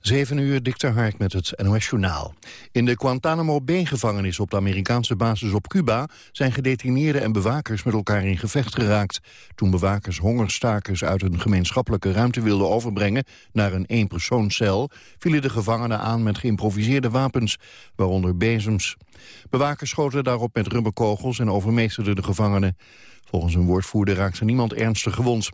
7 uur, Dikter Hark met het NOS-journaal. In de Guantanamo Bay-gevangenis op de Amerikaanse basis op Cuba... zijn gedetineerden en bewakers met elkaar in gevecht geraakt. Toen bewakers hongerstakers uit een gemeenschappelijke ruimte wilden overbrengen... naar een eenpersoonscel, vielen de gevangenen aan met geïmproviseerde wapens, waaronder bezems. Bewakers schoten daarop met rubberkogels en overmeesterden de gevangenen. Volgens een woordvoerder raakte niemand ernstig gewond.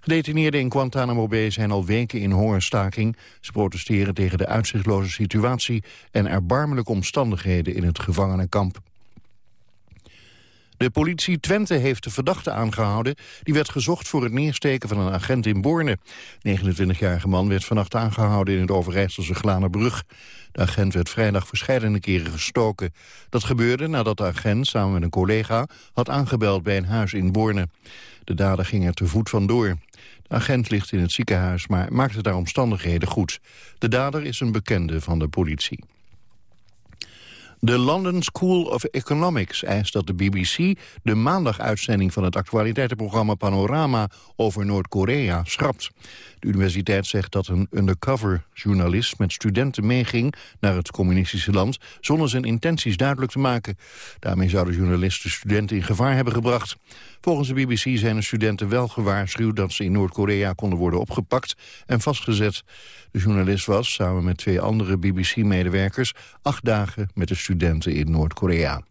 Gedetineerden in Guantanamo Bay zijn al weken in hongerstaking. Ze protesteren tegen de uitzichtloze situatie en erbarmelijke omstandigheden in het gevangenenkamp. De politie Twente heeft de verdachte aangehouden. Die werd gezocht voor het neersteken van een agent in Borne. 29-jarige man werd vannacht aangehouden in het Overijsselse Glanerbrug. De agent werd vrijdag verschillende keren gestoken. Dat gebeurde nadat de agent samen met een collega had aangebeld bij een huis in Borne. De dader ging er te voet vandoor. De agent ligt in het ziekenhuis, maar maakte daar omstandigheden goed. De dader is een bekende van de politie. De London School of Economics eist dat de BBC de maandaguitzending van het actualiteitenprogramma Panorama over Noord-Korea schrapt. De universiteit zegt dat een undercover journalist met studenten meeging naar het communistische land zonder zijn intenties duidelijk te maken. Daarmee zou de journalist de studenten in gevaar hebben gebracht. Volgens de BBC zijn de studenten wel gewaarschuwd dat ze in Noord-Korea konden worden opgepakt en vastgezet. De journalist was, samen met twee andere BBC-medewerkers, acht dagen met de studenten in Noord-Korea.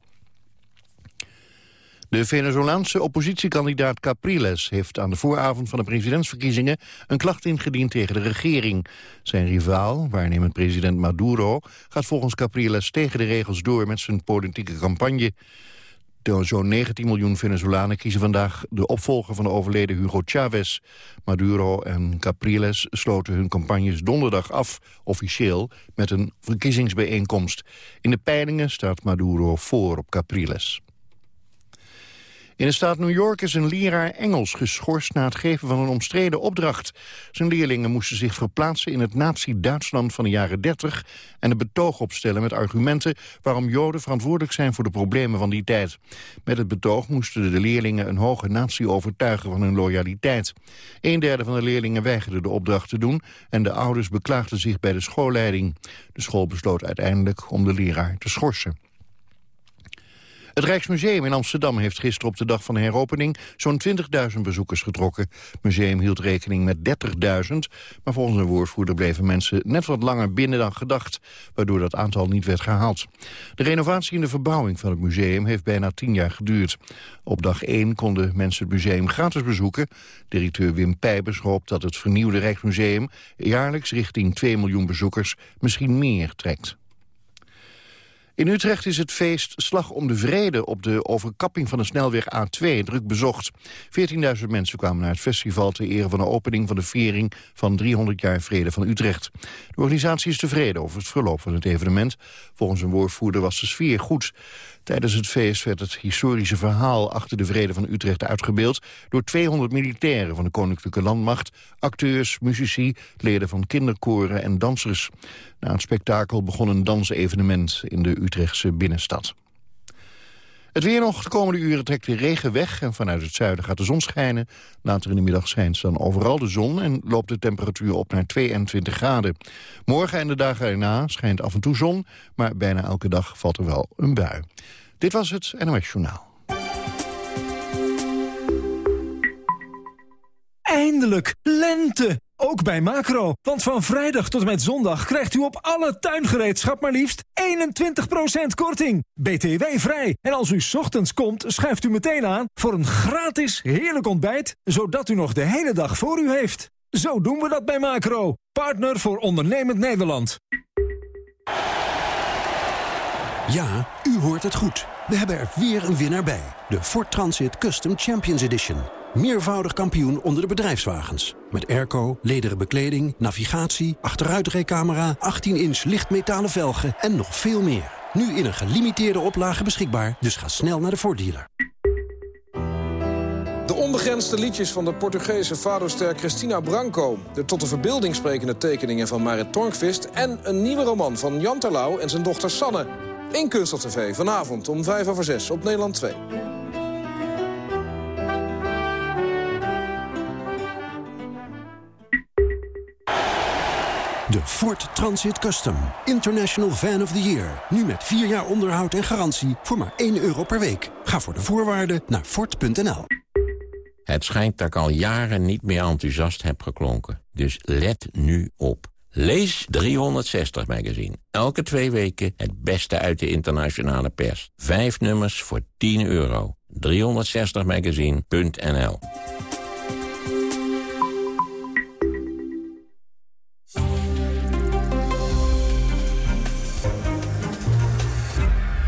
De Venezolaanse oppositiekandidaat Capriles heeft aan de vooravond van de presidentsverkiezingen een klacht ingediend tegen de regering. Zijn rivaal, waarnemend president Maduro, gaat volgens Capriles tegen de regels door met zijn politieke campagne. Zo'n 19 miljoen Venezolanen kiezen vandaag de opvolger van de overleden Hugo Chavez. Maduro en Capriles sloten hun campagnes donderdag af, officieel, met een verkiezingsbijeenkomst. In de peilingen staat Maduro voor op Capriles. In de staat New York is een leraar Engels geschorst na het geven van een omstreden opdracht. Zijn leerlingen moesten zich verplaatsen in het nazi-Duitsland van de jaren 30 en een betoog opstellen met argumenten waarom Joden verantwoordelijk zijn voor de problemen van die tijd. Met het betoog moesten de leerlingen een hoge natie overtuigen van hun loyaliteit. Een derde van de leerlingen weigerde de opdracht te doen en de ouders beklaagden zich bij de schoolleiding. De school besloot uiteindelijk om de leraar te schorsen. Het Rijksmuseum in Amsterdam heeft gisteren op de dag van de heropening zo'n 20.000 bezoekers getrokken. Het museum hield rekening met 30.000, maar volgens een woordvoerder bleven mensen net wat langer binnen dan gedacht, waardoor dat aantal niet werd gehaald. De renovatie en de verbouwing van het museum heeft bijna 10 jaar geduurd. Op dag 1 konden mensen het museum gratis bezoeken. Directeur Wim Pijbers hoopt dat het vernieuwde Rijksmuseum jaarlijks richting 2 miljoen bezoekers misschien meer trekt. In Utrecht is het feest Slag om de Vrede op de overkapping van de snelweg A2 druk bezocht. 14.000 mensen kwamen naar het festival ter ere van de opening van de viering van 300 jaar Vrede van Utrecht. De organisatie is tevreden over het verloop van het evenement. Volgens een woordvoerder was de sfeer goed. Tijdens het feest werd het historische verhaal achter de vrede van Utrecht uitgebeeld door 200 militairen van de Koninklijke Landmacht, acteurs, muzici, leden van kinderkoren en dansers. Na het spektakel begon een dansevenement in de Utrechtse binnenstad. Het weer nog. De komende uren trekt de regen weg en vanuit het zuiden gaat de zon schijnen. Later in de middag schijnt dan overal de zon en loopt de temperatuur op naar 22 graden. Morgen en de dagen erna schijnt af en toe zon, maar bijna elke dag valt er wel een bui. Dit was het NOS Journaal. Eindelijk, lente! Ook bij Macro, want van vrijdag tot met zondag krijgt u op alle tuingereedschap maar liefst 21% korting. BTW vrij. En als u ochtends komt, schuift u meteen aan voor een gratis heerlijk ontbijt, zodat u nog de hele dag voor u heeft. Zo doen we dat bij Macro, partner voor ondernemend Nederland. Ja, u hoort het goed. We hebben er weer een winnaar bij. De Ford Transit Custom Champions Edition. Meervoudig kampioen onder de bedrijfswagens. Met airco, lederen bekleding, navigatie, achteruitrijcamera... 18-inch lichtmetalen velgen en nog veel meer. Nu in een gelimiteerde oplage beschikbaar, dus ga snel naar de voordealer. De onbegrensde liedjes van de Portugese fadoster Cristina Branco... de tot de verbeelding sprekende tekeningen van Marit Tornkvist... en een nieuwe roman van Jan Terlouw en zijn dochter Sanne... in Kunstel TV vanavond om 5 over 6 op Nederland 2. Ford Transit Custom. International Van of the Year. Nu met 4 jaar onderhoud en garantie voor maar 1 euro per week. Ga voor de voorwaarden naar Ford.nl. Het schijnt dat ik al jaren niet meer enthousiast heb geklonken. Dus let nu op. Lees 360 Magazine. Elke twee weken het beste uit de internationale pers. Vijf nummers voor 10 euro. 360magazine.nl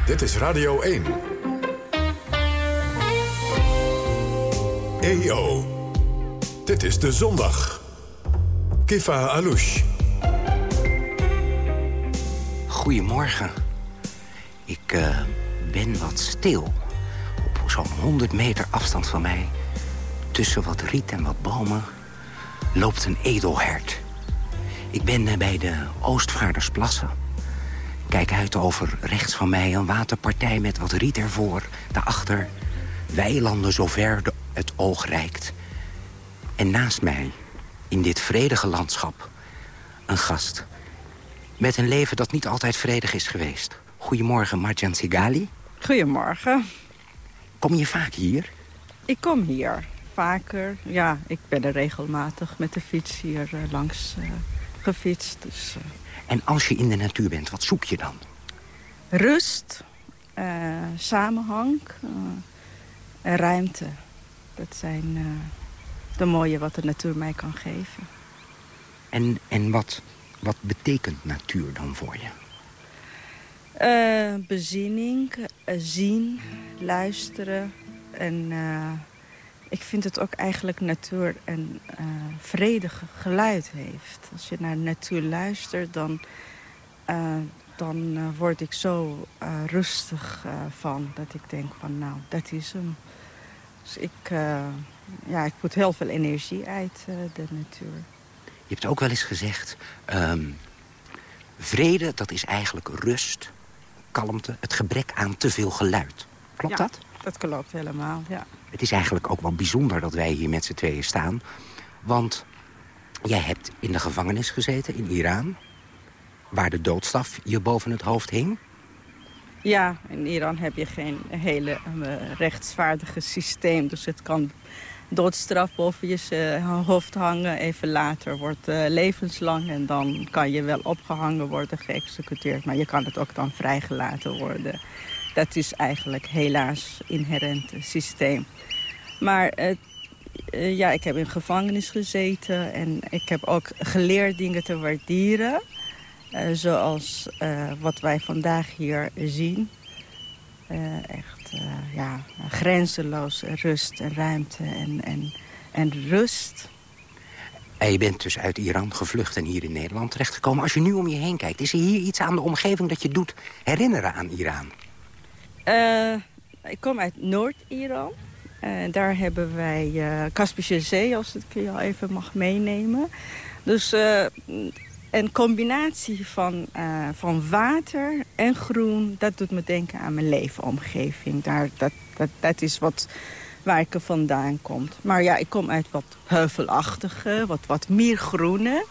Dit is Radio 1. EO. Dit is de zondag. Kifa Alouche. Goedemorgen. Ik uh, ben wat stil. Op zo'n 100 meter afstand van mij... tussen wat riet en wat bomen... loopt een edelhert. Ik ben uh, bij de Oostvaardersplassen. Kijk uit over rechts van mij een waterpartij met wat riet ervoor. Daarachter weilanden zover de, het oog reikt. En naast mij, in dit vredige landschap, een gast met een leven dat niet altijd vredig is geweest. Goedemorgen, Marjan Sigali. Goedemorgen. Kom je vaak hier? Ik kom hier vaker. Ja, ik ben er regelmatig met de fiets hier uh, langs uh, gefietst. Dus, uh... En als je in de natuur bent, wat zoek je dan? Rust, samenhang en ruimte. Dat zijn de mooie wat de natuur mij kan geven. En, en wat wat betekent natuur dan voor je? Uh, bezinning, uh, zien, luisteren. En uh, ik vind het ook eigenlijk natuur een vredig geluid heeft. Als je naar de natuur luistert, dan, dan word ik zo rustig van. Dat ik denk van, nou, dat is hem. Dus ik, ja, ik put heel veel energie uit de natuur. Je hebt ook wel eens gezegd... Um, vrede, dat is eigenlijk rust, kalmte, het gebrek aan te veel geluid. Klopt ja, dat? dat klopt helemaal, ja. Het is eigenlijk ook wel bijzonder dat wij hier met z'n tweeën staan. Want jij hebt in de gevangenis gezeten in Iran... waar de doodstraf je boven het hoofd hing. Ja, in Iran heb je geen hele uh, rechtsvaardige systeem. Dus het kan doodstraf boven je eh, hoofd hangen. Even later wordt uh, levenslang en dan kan je wel opgehangen worden, geëxecuteerd. Maar je kan het ook dan vrijgelaten worden. Dat is eigenlijk helaas inherent systeem. Maar uh, ja, ik heb in gevangenis gezeten en ik heb ook geleerd dingen te waarderen. zoals wat wij vandaag hier zien. echt ja, grenzeloos rust en ruimte en, en, en rust. En je bent dus uit Iran gevlucht en hier in Nederland terechtgekomen. Als je nu om je heen kijkt, is er hier iets aan de omgeving dat je doet herinneren aan Iran? Uh, ik kom uit Noord-Iran. Uh, daar hebben wij uh, Kaspische Zee, als ik je al even mag meenemen. Dus een combinatie van, van water en groen, dat doet me denken aan mijn leefomgeving. Daar, dat, dat, dat is wat, waar ik er vandaan kom. Maar ja, ik kom uit wat heuvelachtige, wat, wat meer groene.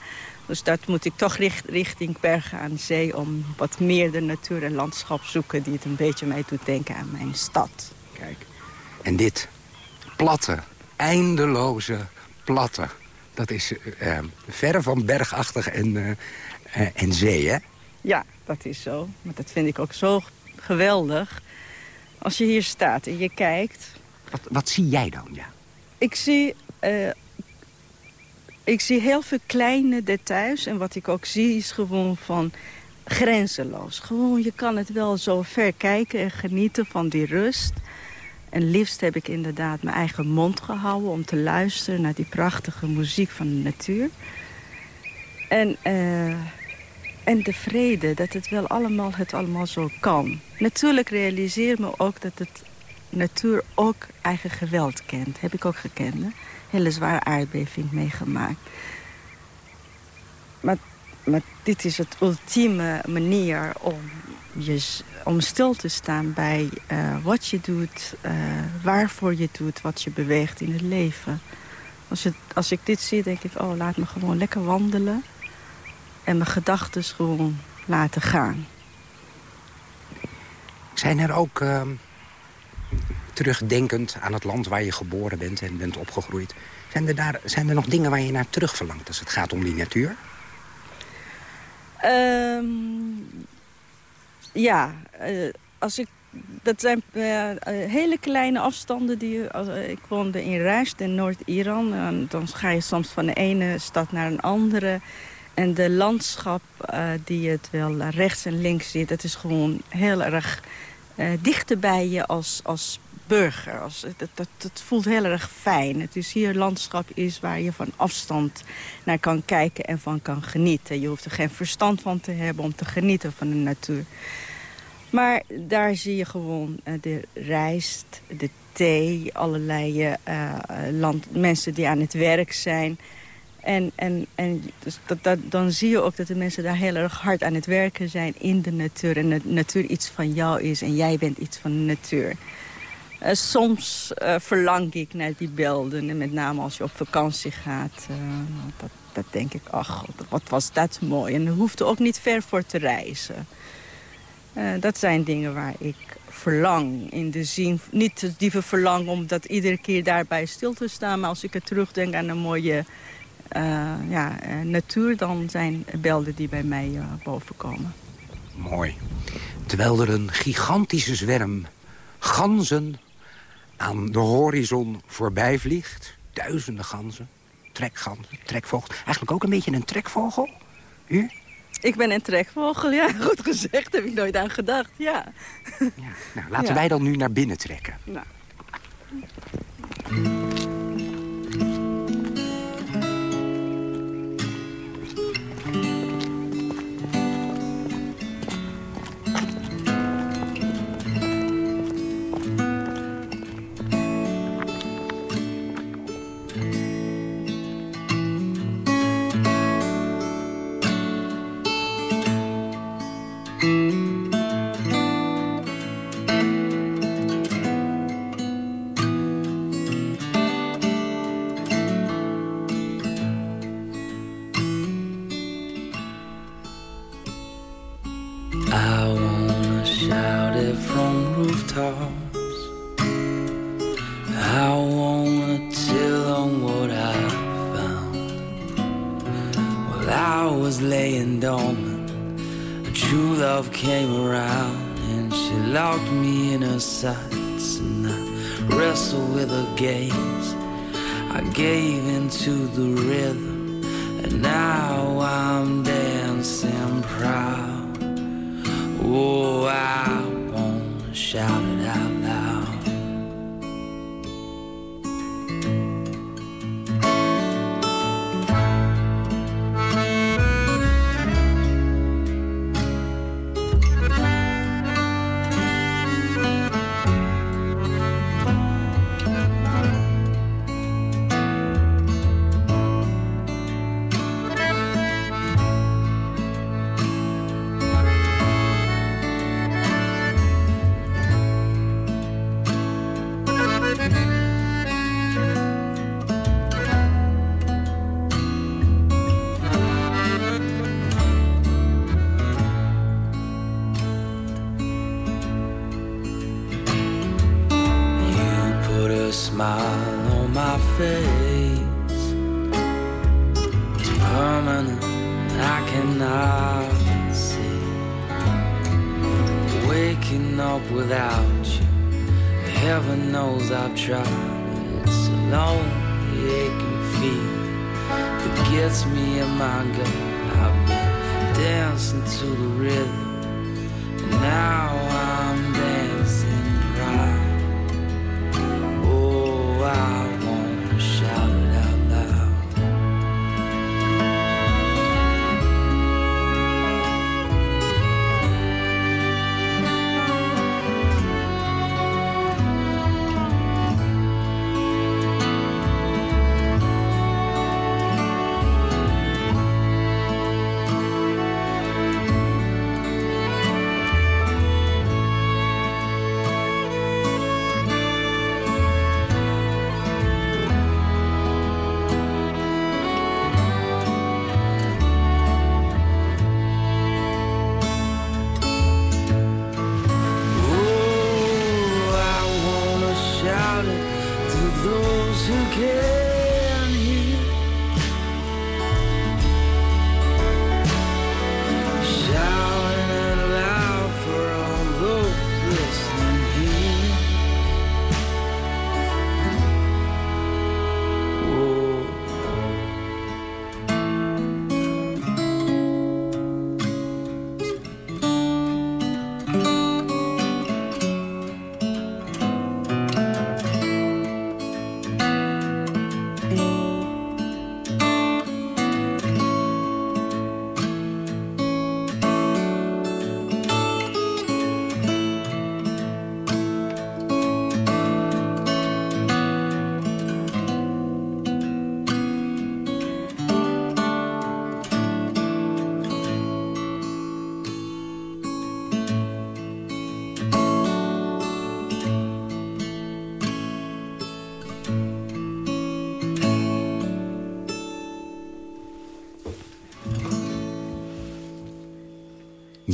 Dus dat moet ik toch richt, richting Bergen aan Zee... om wat meer de natuur en landschap zoeken... die het een beetje mij doet denken aan mijn stad. Kijk, en dit platte, eindeloze platte dat is uh, verre van bergachtig en, uh, uh, en zee, hè? Ja, dat is zo. Maar dat vind ik ook zo geweldig. Als je hier staat en je kijkt... Wat, wat zie jij dan, ja? Ik zie, ik zie heel veel kleine details. En wat ik ook zie is gewoon van grenzeloos. Gewoon, je kan het wel zo ver kijken en genieten van die rust... En liefst heb ik inderdaad mijn eigen mond gehouden... om te luisteren naar die prachtige muziek van de natuur. En, uh, en de vrede, dat het wel allemaal, het allemaal zo kan. Natuurlijk realiseer me ook dat het natuur ook eigen geweld kent. Heb ik ook gekend. Hele zware aardbeving meegemaakt. Maar, maar dit is het ultieme manier om je, om stil te staan bij uh, wat je doet, uh, waarvoor je doet, wat je beweegt in het leven. Als, je, als ik dit zie, denk ik, oh, laat me gewoon lekker wandelen. en mijn gedachten gewoon laten gaan. Zijn er ook, ehm, terugdenkend aan het land waar je geboren bent en bent opgegroeid... Zijn er, daar, zijn er nog dingen waar je naar terug verlangt als het gaat om die natuur? Ehm, ja, uh, als ik, dat zijn uh, hele kleine afstanden. Die, als, ik woonde in Rijst in Noord-Iran. Dan ga je soms van de ene stad naar een andere. En de landschap die het wel rechts en links ziet... dat is gewoon heel erg dichter bij je als, als burger. Als, dat, voelt heel erg fijn. Het is hier landschap is waar je van afstand naar kan kijken en van kan genieten. Je hoeft er geen verstand van te hebben om te genieten van de natuur. Maar daar zie je gewoon uh, de rijst, de thee, allerlei uh, land, mensen die aan het werk zijn. En, en, en dus dat, dan zie je ook dat de mensen daar heel erg hard aan het werken zijn in de natuur. En de natuur iets van jou is en jij bent iets van de natuur. Uh, soms uh, verlang ik naar die beelden. En met name als je op vakantie gaat. Uh, dat, dat, denk ik, ach, wat was dat mooi. En er hoeft ook niet ver voor te reizen. dat zijn dingen waar ik verlang. In de zin, niet diepe verlang om dat iedere keer daarbij stil te staan. Maar als ik er terugdenk aan een mooie ja, natuur... dan zijn beelden die bij mij bovenkomen. Mooi. Terwijl er een gigantische zwerm ganzen aan de horizon voorbij vliegt. Duizenden ganzen, trekganzen, trekvogels. Eigenlijk ook een beetje een trekvogel. U? Ik ben een trekvogel, ja. Goed gezegd, heb ik nooit aan gedacht, ja. ja nou, laten wij dan nu naar binnen trekken. Nou.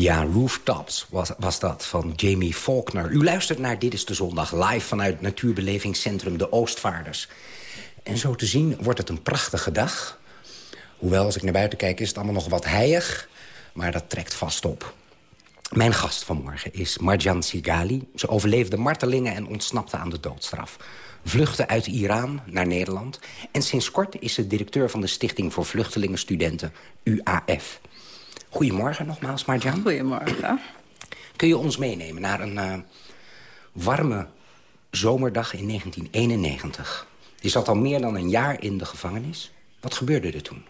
Ja, Rooftops was, was dat, van Jamie Faulkner. U luistert naar Dit is de Zondag, live vanuit natuurbelevingscentrum De Oostvaarders. En zo te zien wordt het een prachtige dag. Hoewel, als ik naar buiten kijk, is het allemaal nog wat heilig. Maar dat trekt vast op. Mijn gast vanmorgen is Marjan Sigali. Ze overleefde martelingen en ontsnapte aan de doodstraf. Vluchtte uit Iran naar Nederland. En sinds kort is ze directeur van de Stichting voor Vluchtelingenstudenten, UAF. Goedemorgen nogmaals, Marjan. Goedemorgen. Kun je ons meenemen naar een uh, warme zomerdag in 1991? Je zat al meer dan een jaar in de gevangenis. Wat gebeurde er toen?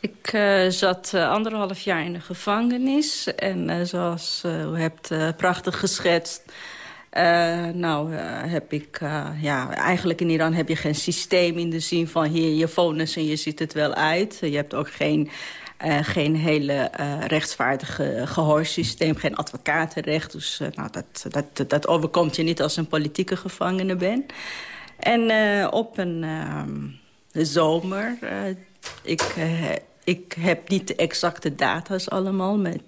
Ik uh, zat uh, anderhalf jaar in de gevangenis. En uh, zoals u hebt prachtig geschetst... nou, heb ik... ja, eigenlijk in Iran heb je geen systeem in de zin van... hier je vonnis en je ziet het wel uit. Je hebt ook geen... geen hele rechtsvaardige gehoorsysteem, geen advocatenrecht. Dus nou, dat, dat, dat overkomt je niet als een politieke gevangene bent. En op een ehm, zomer ik, ik heb niet de exacte data's allemaal. Mijn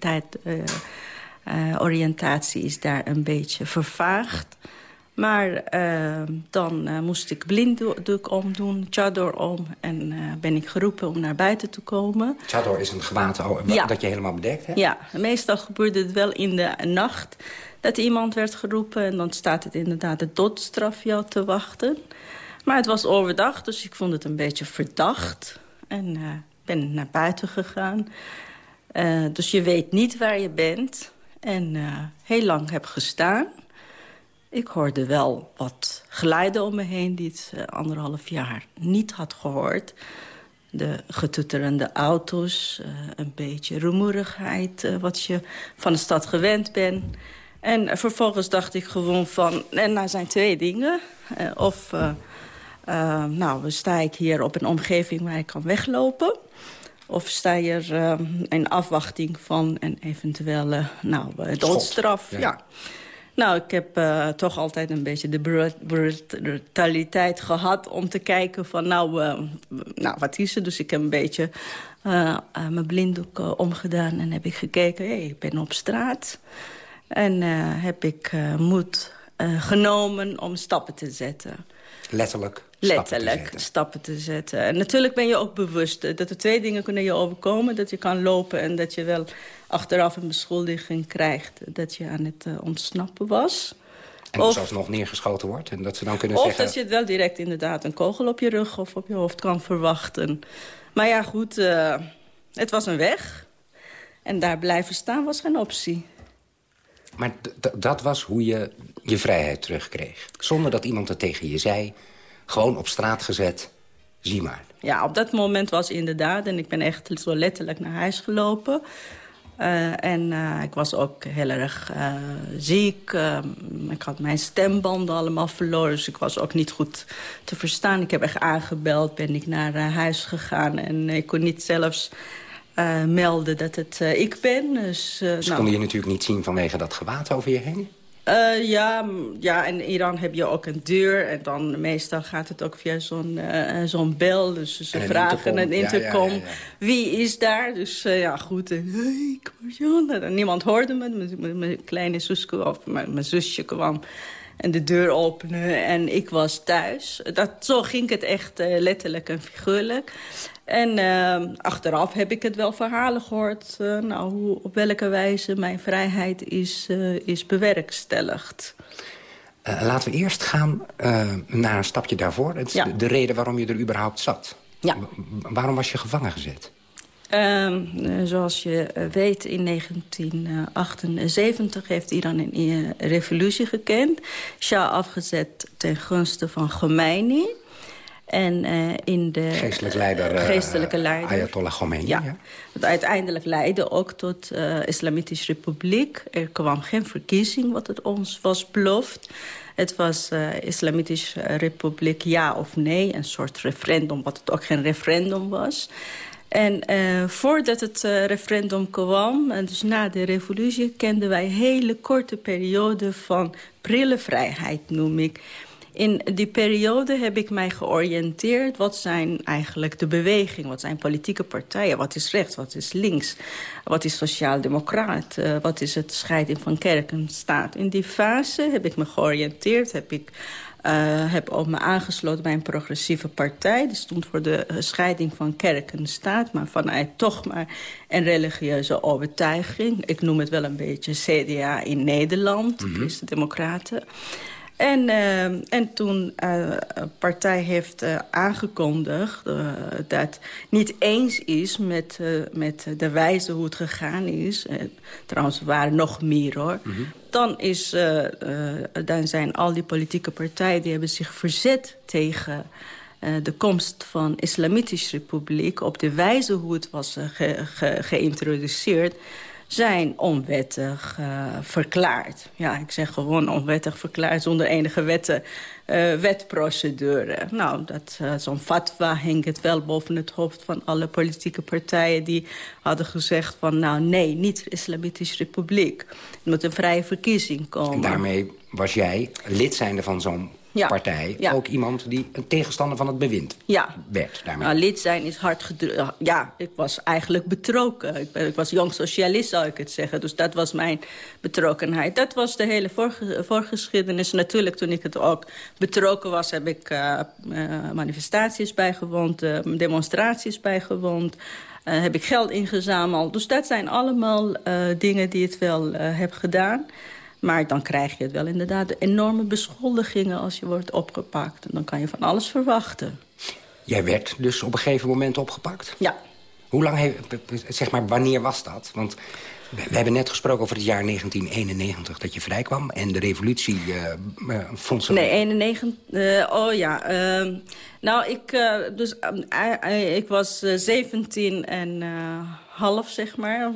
tijdoriëntatie is daar een beetje vervaagd. Maar uh, dan moest ik blinddoek omdoen, chador om... en ben ik geroepen om naar buiten te komen. Chador is een gewaad ja. dat je helemaal bedekt hebt? Ja, meestal gebeurde het wel in de nacht dat iemand werd geroepen... en dan staat het inderdaad de doodstraf jou te wachten. Maar het was overdag, dus ik vond het een beetje verdacht... En uh, ben naar buiten gegaan. Uh, dus je weet niet waar je bent. En uh, heel lang heb gestaan. Ik hoorde wel wat geluiden om me heen... die het anderhalf jaar niet had gehoord. De getutterende auto's, een beetje rumoerigheid... wat je van de stad gewend bent. En vervolgens dacht ik gewoon van... en nou zijn twee dingen. of uh, nou, sta ik hier op een omgeving waar ik kan weglopen? Of sta je er uh, in afwachting van een eventuele nou, uh, doodstraf? Ja. Nou, ik heb uh, toch altijd een beetje de brutaliteit gehad om te kijken van nou, nou wat is er? Dus ik heb een beetje mijn blinddoek omgedaan en heb ik gekeken, hey, ik ben op straat. En heb ik moed genomen om stappen te zetten. Letterlijk? letterlijk stappen te, zetten. En natuurlijk ben je ook bewust dat er twee dingen kunnen je overkomen. Dat je kan lopen en dat je wel achteraf een beschuldiging krijgt... dat je aan het uh, ontsnappen was. En of, zelfs nog neergeschoten wordt. En dat ze dan kunnen of zeggen... dat je wel direct inderdaad een kogel op je rug of op je hoofd kan verwachten. Maar ja, goed, uh, het was een weg. En daar blijven staan was geen optie. Maar dat was hoe je je vrijheid terugkreeg. Zonder dat iemand het tegen je zei. Gewoon op straat gezet. Zie maar. Ja, op dat moment was inderdaad. En ik ben echt zo letterlijk naar huis gelopen. Uh, en uh, ik was ook heel erg uh, ziek. ik had mijn stembanden allemaal verloren. Dus ik was ook niet goed te verstaan. Ik heb echt aangebeld, ben ik naar huis gegaan. En ik kon niet zelfs melden dat het ik ben. Dus, Ze nou, konden je natuurlijk niet zien vanwege dat gewaad over je heen? Uh, ja, ja, in Iran heb je ook een deur. En dan meestal gaat het ook via zo'n uh, zo'n bel. Dus ze vragen een intercom. Ja, ja, wie is daar? Dus uh, ja, goed. Hey, en niemand hoorde me. Mijn kleine zusje of mijn zusje kwam en de deur openen en ik was thuis. Dat, zo ging het echt uh, letterlijk en figuurlijk. En uh, achteraf heb ik het wel verhalen gehoord... Uh, nou, hoe, op welke wijze mijn vrijheid is, is bewerkstelligd. laten we eerst gaan naar een stapje daarvoor. Het is ja. de, de, reden waarom je er überhaupt zat. Ja. waarom was je gevangen gezet? Uh, zoals je weet, in 1978 heeft Iran een revolutie gekend. Shah afgezet ten gunste van Khomeini. En uh, in de geestelijke leider, uh, geestelijke leider Ayatollah Khomeini. Ja, ja. Dat uiteindelijk leidde ook tot uh, Islamitische Republiek. Er kwam geen verkiezing, wat het ons was beloofd. Het was Islamitische Republiek ja of nee. Een soort referendum, wat het ook geen referendum was. En uh, voordat het uh, referendum kwam, en dus na de revolutie... kenden wij een hele korte periode van prille vrijheid, noem ik. in die periode heb ik mij georiënteerd... wat zijn eigenlijk de bewegingen, wat zijn politieke partijen... wat is rechts, wat is links, wat is sociaal-democraat... Uh, wat is het scheiding van kerk en staat. In die fase heb ik me georiënteerd, heb ik heb ook me aangesloten bij een progressieve partij. Die stond voor de scheiding van kerk en staat. Maar vanuit toch maar een religieuze overtuiging. Ik noem het wel een beetje CDA in Nederland. Mm -hmm. Christen-Democraten. En, uh, en toen uh, een partij heeft uh, aangekondigd dat niet eens is met, met de wijze hoe het gegaan is. trouwens, er waren nog meer hoor. Mm -hmm. Dan, is, dan zijn al die politieke partijen die hebben zich verzet tegen de komst van Islamitische Republiek... op de wijze hoe het was ge, ge, geïntroduceerd zijn onwettig verklaard. Ja, ik zeg gewoon onwettig verklaard zonder enige wetten, wetprocedure. Nou, dat zo'n fatwa hing het wel boven het hoofd van alle politieke partijen... die hadden gezegd van, nou nee, niet de Islamitische Republiek. Moet een vrije verkiezing komen. En daarmee was jij lid zijnde van zo'n ja. partij ja. ook iemand die een tegenstander van het bewind ja. werd. Daarmee. Nou, lid zijn is hard gedrukt. Ja, ik was eigenlijk betrokken. Ik, ben, ik, was jong socialist, zou ik het zeggen. Dus dat was mijn betrokkenheid. Dat was de hele voorge voorgeschiedenis. Natuurlijk, toen ik het ook betrokken was... heb ik uh, uh, manifestaties bijgewoond, uh, demonstraties bijgewoond... heb ik geld ingezameld. Dus dat zijn allemaal dingen die het wel heb gedaan... Maar dan krijg je het wel inderdaad enorme beschuldigingen als je wordt opgepakt. En dan kan je van alles verwachten. Jij werd dus op een gegeven moment opgepakt? Ja. Hoe lang, heeft, zeg maar, wanneer was dat? Want we hebben net gesproken over het jaar 1991 dat je vrijkwam. En de revolutie uh, uh, vond ze... Nee, 91... Uh, oh ja. Uh, nou, ik, dus, ik was 17 en half, zeg maar.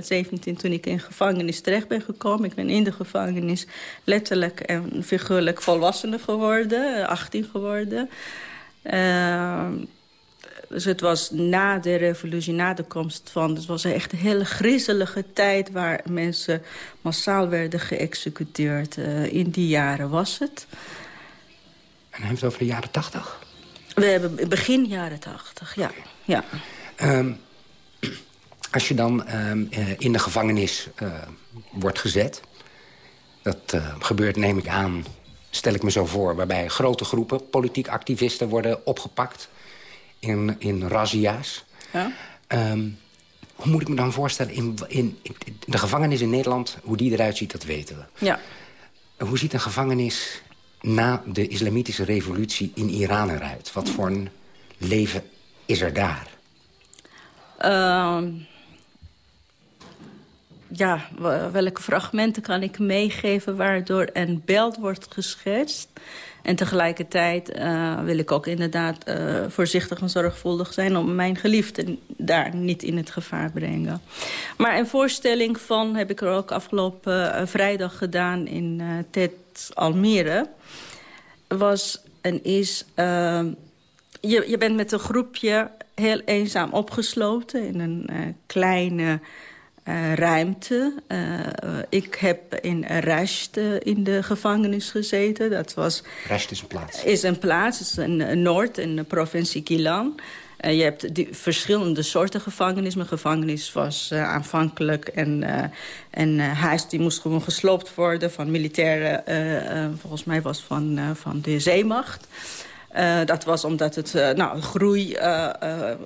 17 toen ik in gevangenis terecht ben gekomen. Ik ben in de gevangenis letterlijk en figuurlijk volwassene geworden. 18 geworden. Dus het was na de revolutie, na de komst van... het was echt een hele griezelige tijd... waar mensen massaal werden geëxecuteerd. Uh, in die jaren was het. En dan heeft het over de jaren tachtig? We hebben begin jaren tachtig, ja. ja. Um, als je dan um, uh, in de gevangenis uh, wordt gezet... dat gebeurt, neem ik aan, stel ik me zo voor... waarbij grote groepen politiek activisten worden opgepakt in, in razzia's. Ja. Um, hoe moet ik me dan voorstellen, in, in, in, de gevangenis in Nederland... hoe die eruit ziet, dat weten we. Ja. Hoe ziet een gevangenis na de islamitische revolutie in Iran eruit? Wat voor een leven is er daar? Uh, ja, welke fragmenten kan ik meegeven... waardoor een beeld wordt geschetst... En tegelijkertijd uh, wil ik ook inderdaad uh, voorzichtig en zorgvuldig zijn... om mijn geliefden daar niet in het gevaar brengen. Maar een voorstelling van heb ik er ook afgelopen uh, vrijdag gedaan in TED Almere. Was en is... je, je bent met een groepje heel eenzaam opgesloten in een kleine uh, ruimte. Uh, ik heb in Rasht uh, in de gevangenis gezeten. Dat was, Rasht is een plaats? Is een plaats, is in Noord, in de provincie Kilan. je hebt die verschillende soorten gevangenis. Mijn gevangenis was aanvankelijk een, een huis die moest gewoon gesloopt worden... van militairen, volgens mij was van, van de zeemacht... Uh, dat was omdat het uh, nou, groei, uh,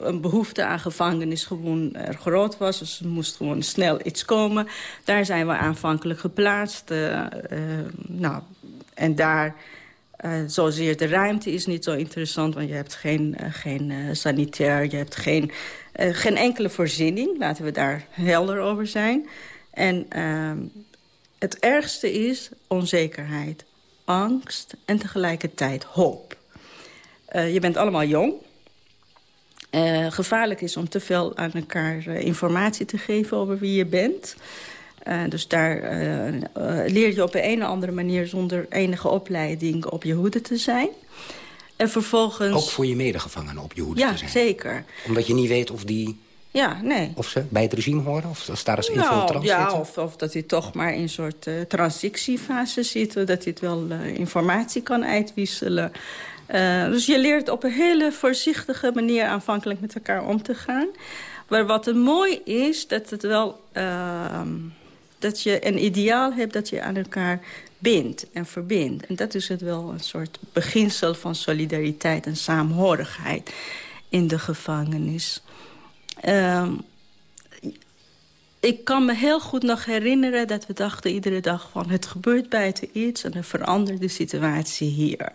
een behoefte aan gevangenis gewoon er groot was. Dus er moest gewoon snel iets komen. Daar zijn we aanvankelijk geplaatst. nou, en daar, zozeer de ruimte is niet zo interessant... want je hebt geen, geen sanitair, je hebt geen, geen enkele voorziening. Laten we daar helder over zijn. En ehm, het ergste is onzekerheid, angst en tegelijkertijd hoop. Uh, je bent allemaal jong. Uh, gevaarlijk is om te veel aan elkaar uh, informatie te geven over wie je bent. dus daar leer je op een of andere manier zonder enige opleiding op je hoede te zijn. En vervolgens... Ook voor je medegevangenen op je hoede ja, te zijn? Ja, zeker. Omdat je niet weet of die Ja, nee. Of ze bij het regime horen? Of als daar als nou, infiltrant ja, zitten? of, of dat hij toch maar in een soort uh, transitiefase zit. Dat hij het wel uh, informatie kan uitwisselen. Uh, dus je leert op een hele voorzichtige manier aanvankelijk met elkaar om te gaan. Maar wat het mooi is, dat het wel... Ehm, dat je een ideaal hebt dat je aan elkaar bindt en verbindt. En dat is het wel een soort beginsel van solidariteit en saamhorigheid in de gevangenis. Uh, ik kan me heel goed nog herinneren dat we dachten iedere dag van... het gebeurt buiten iets en er verandert de situatie hier.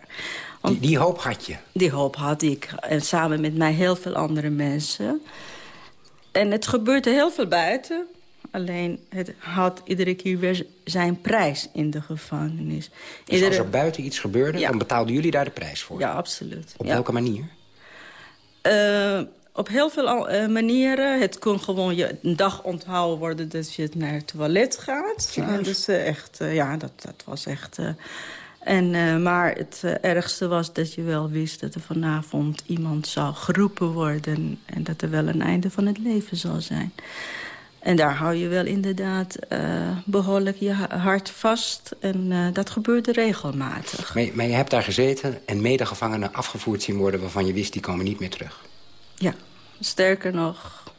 Want, die, die, hoop had je? Die hoop had ik. En samen met mij heel veel andere mensen. En het gebeurde heel veel buiten. Alleen het had iedere keer weer zijn prijs in de gevangenis. Dus als er buiten iets gebeurde, ja. dan betaalden jullie daar de prijs voor? Ja, absoluut. Op ja. welke manier? Uh, op heel veel uh, manieren. Het kon gewoon je een dag onthouden worden dat je naar het toilet gaat. Uh, dus echt, ja, dat, dat was echt... en, maar het ergste was dat je wel wist dat er vanavond iemand zou geroepen worden... en dat er wel een einde van het leven zal zijn. En daar hou je wel inderdaad uh, behoorlijk je hart vast. En dat gebeurde regelmatig. Maar, maar, je hebt daar gezeten en medegevangenen afgevoerd zien worden... waarvan je wist, die komen niet meer terug. Ja, sterker nog, ik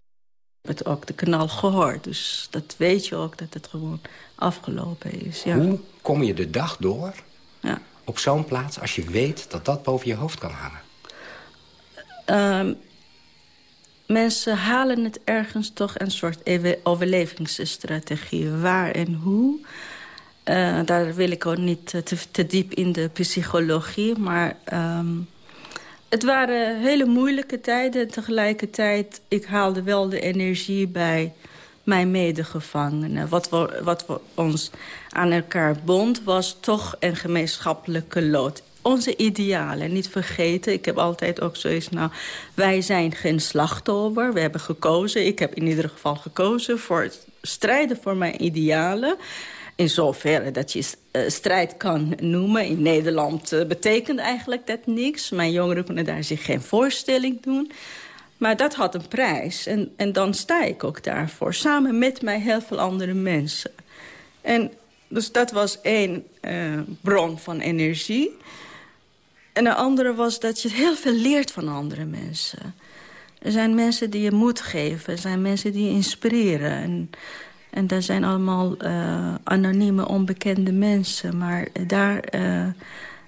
heb het ook de kanaal gehoord. Dus dat weet je ook, dat het gewoon afgelopen is. Ja. Hoe kom je de dag door ja. op zo'n plaats... als je weet dat dat boven je hoofd kan hangen? Um, mensen halen het ergens toch een soort overlevingsstrategie. Waar en hoe. Uh, daar wil ik ook niet te, te, diep in de psychologie. Maar um, het waren hele moeilijke tijden. Tegelijkertijd, ik haalde wel de energie bij mijn medegevangenen. Wat, we, wat ons aan elkaar bond, was toch een gemeenschappelijke lood onze idealen. Niet vergeten, ik heb altijd ook zoiets... nou, wij zijn geen slachtoffer, we hebben gekozen. Ik heb in ieder geval gekozen voor het strijden voor mijn idealen. In zoverre dat je uh, strijd kan noemen. In Nederland uh, betekent eigenlijk dat niks. Mijn jongeren kunnen daar zich geen voorstelling doen. Maar dat had een prijs. En, en dan sta ik ook daarvoor. Samen met mij heel veel andere mensen. En dus dat was één uh, bron van energie. En een andere was dat je heel veel leert van andere mensen. Er zijn mensen die je moed geven. Er zijn mensen die je inspireren. En, en dat zijn allemaal uh, anonieme, onbekende mensen. Maar daar, uh,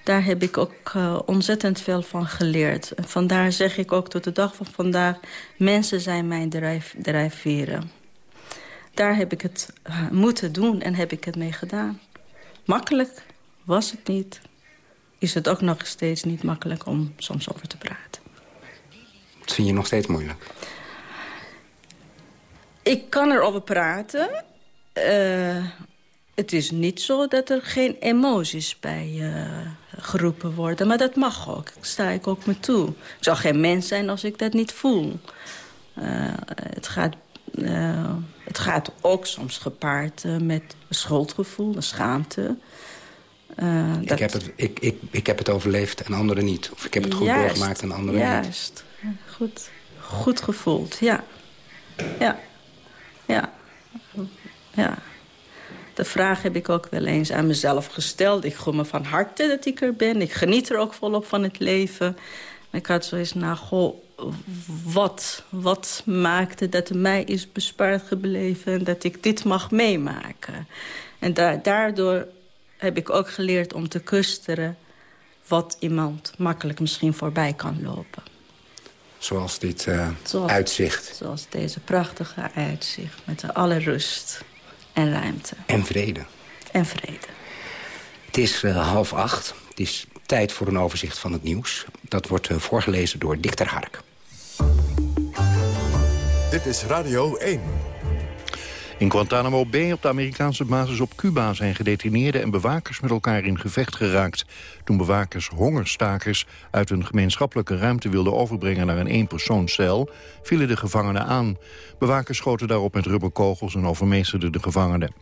daar heb ik ook uh, ontzettend veel van geleerd. Vandaar zeg ik ook tot de dag van vandaag... mensen zijn mijn drijf, drijfveren. Daar heb ik het moeten doen en heb ik het mee gedaan. Makkelijk was het niet is het ook nog steeds niet makkelijk om soms over te praten. Dat vind je nog steeds moeilijk? Ik kan erover praten. Uh, het is niet zo dat er geen emoties bij uh, geroepen worden. Maar dat mag ook. Dat sta ik ook me toe. Ik zou geen mens zijn als ik dat niet voel. Uh, het, gaat, het gaat ook soms gepaard met schuldgevoel, schaamte... Uh, ik, dat... heb het, ik, ik, ik heb het overleefd en anderen niet. Of ik heb het goed juist, doorgemaakt en anderen juist. niet. Goed, goed gevoeld, ja. Ja. Ja. Ja. De vraag heb ik ook wel eens aan mezelf gesteld. Ik voel me van harte dat ik er ben. Ik geniet er ook volop van het leven. Maar ik had zoiets, nou, goh, wat, wat maakte dat mij is bespaard gebleven... en dat ik dit mag meemaken. En da daardoor heb ik ook geleerd om te kusteren... wat iemand makkelijk misschien voorbij kan lopen. Zoals dit uh, zoals, uitzicht. Zoals deze prachtige uitzicht met alle rust en ruimte. En vrede. En vrede. Het is uh, half acht. Het is tijd voor een overzicht van het nieuws. Dat wordt uh, voorgelezen door Dichter Hark. Dit is Radio 1. In Guantanamo Bay op de Amerikaanse basis op Cuba zijn gedetineerden en bewakers met elkaar in gevecht geraakt. Toen bewakers hongerstakers uit een gemeenschappelijke ruimte wilden overbrengen naar een eenpersoonscel, vielen de gevangenen aan. Bewakers schoten daarop met rubberkogels en overmeesterden de gevangenen.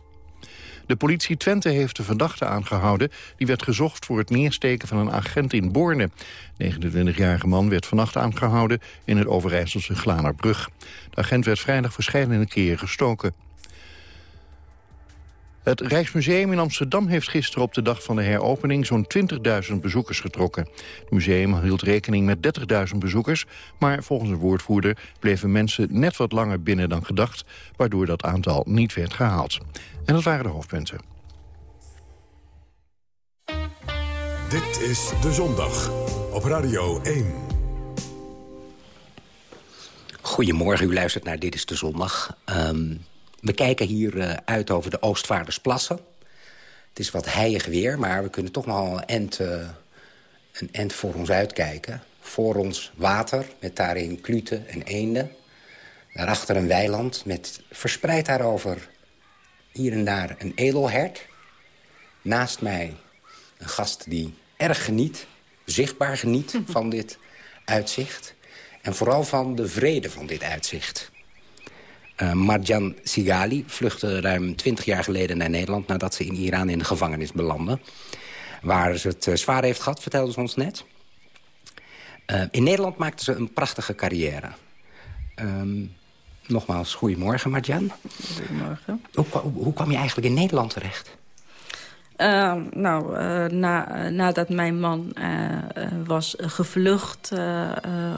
De politie Twente heeft de verdachte aangehouden. Die werd gezocht voor het neersteken van een agent in Borne. De 29-jarige man werd vannacht aangehouden in het Overijsselse Glanerbrug. De agent werd vrijdag verschillende keren gestoken. Het Rijksmuseum in Amsterdam heeft gisteren op de dag van de heropening zo'n 20.000 bezoekers getrokken. Het museum hield rekening met 30.000 bezoekers, maar volgens een woordvoerder bleven mensen net wat langer binnen dan gedacht, waardoor dat aantal niet werd gehaald. En dat waren de hoofdpunten. Dit is De Zondag op Radio 1. Goedemorgen, u luistert naar Dit is de Zondag. Um, we kijken hier uh, uit over de Oostvaardersplassen. Het is wat heilig weer, maar we kunnen toch nog een end, uh, een end voor ons uitkijken. Voor ons water, met daarin kluten en eenden. Daarachter een weiland met verspreid daarover hier en daar een edelhert. Naast mij een gast die erg geniet, zichtbaar geniet van dit uitzicht. En vooral van de vrede van dit uitzicht. Uh, Marjan Sigali vluchtte ruim 20 jaar geleden naar Nederland... nadat ze in Iran in de gevangenis belandde. Waar ze het uh, zwaar heeft gehad, vertelde ze ons net. Uh, in Nederland maakte ze een prachtige carrière. Um, nogmaals, goedemorgen Marjan. Goedemorgen. Hoe, hoe, hoe, kwam je eigenlijk in Nederland terecht? Uh, nou, uh, na, nadat mijn man was gevlucht,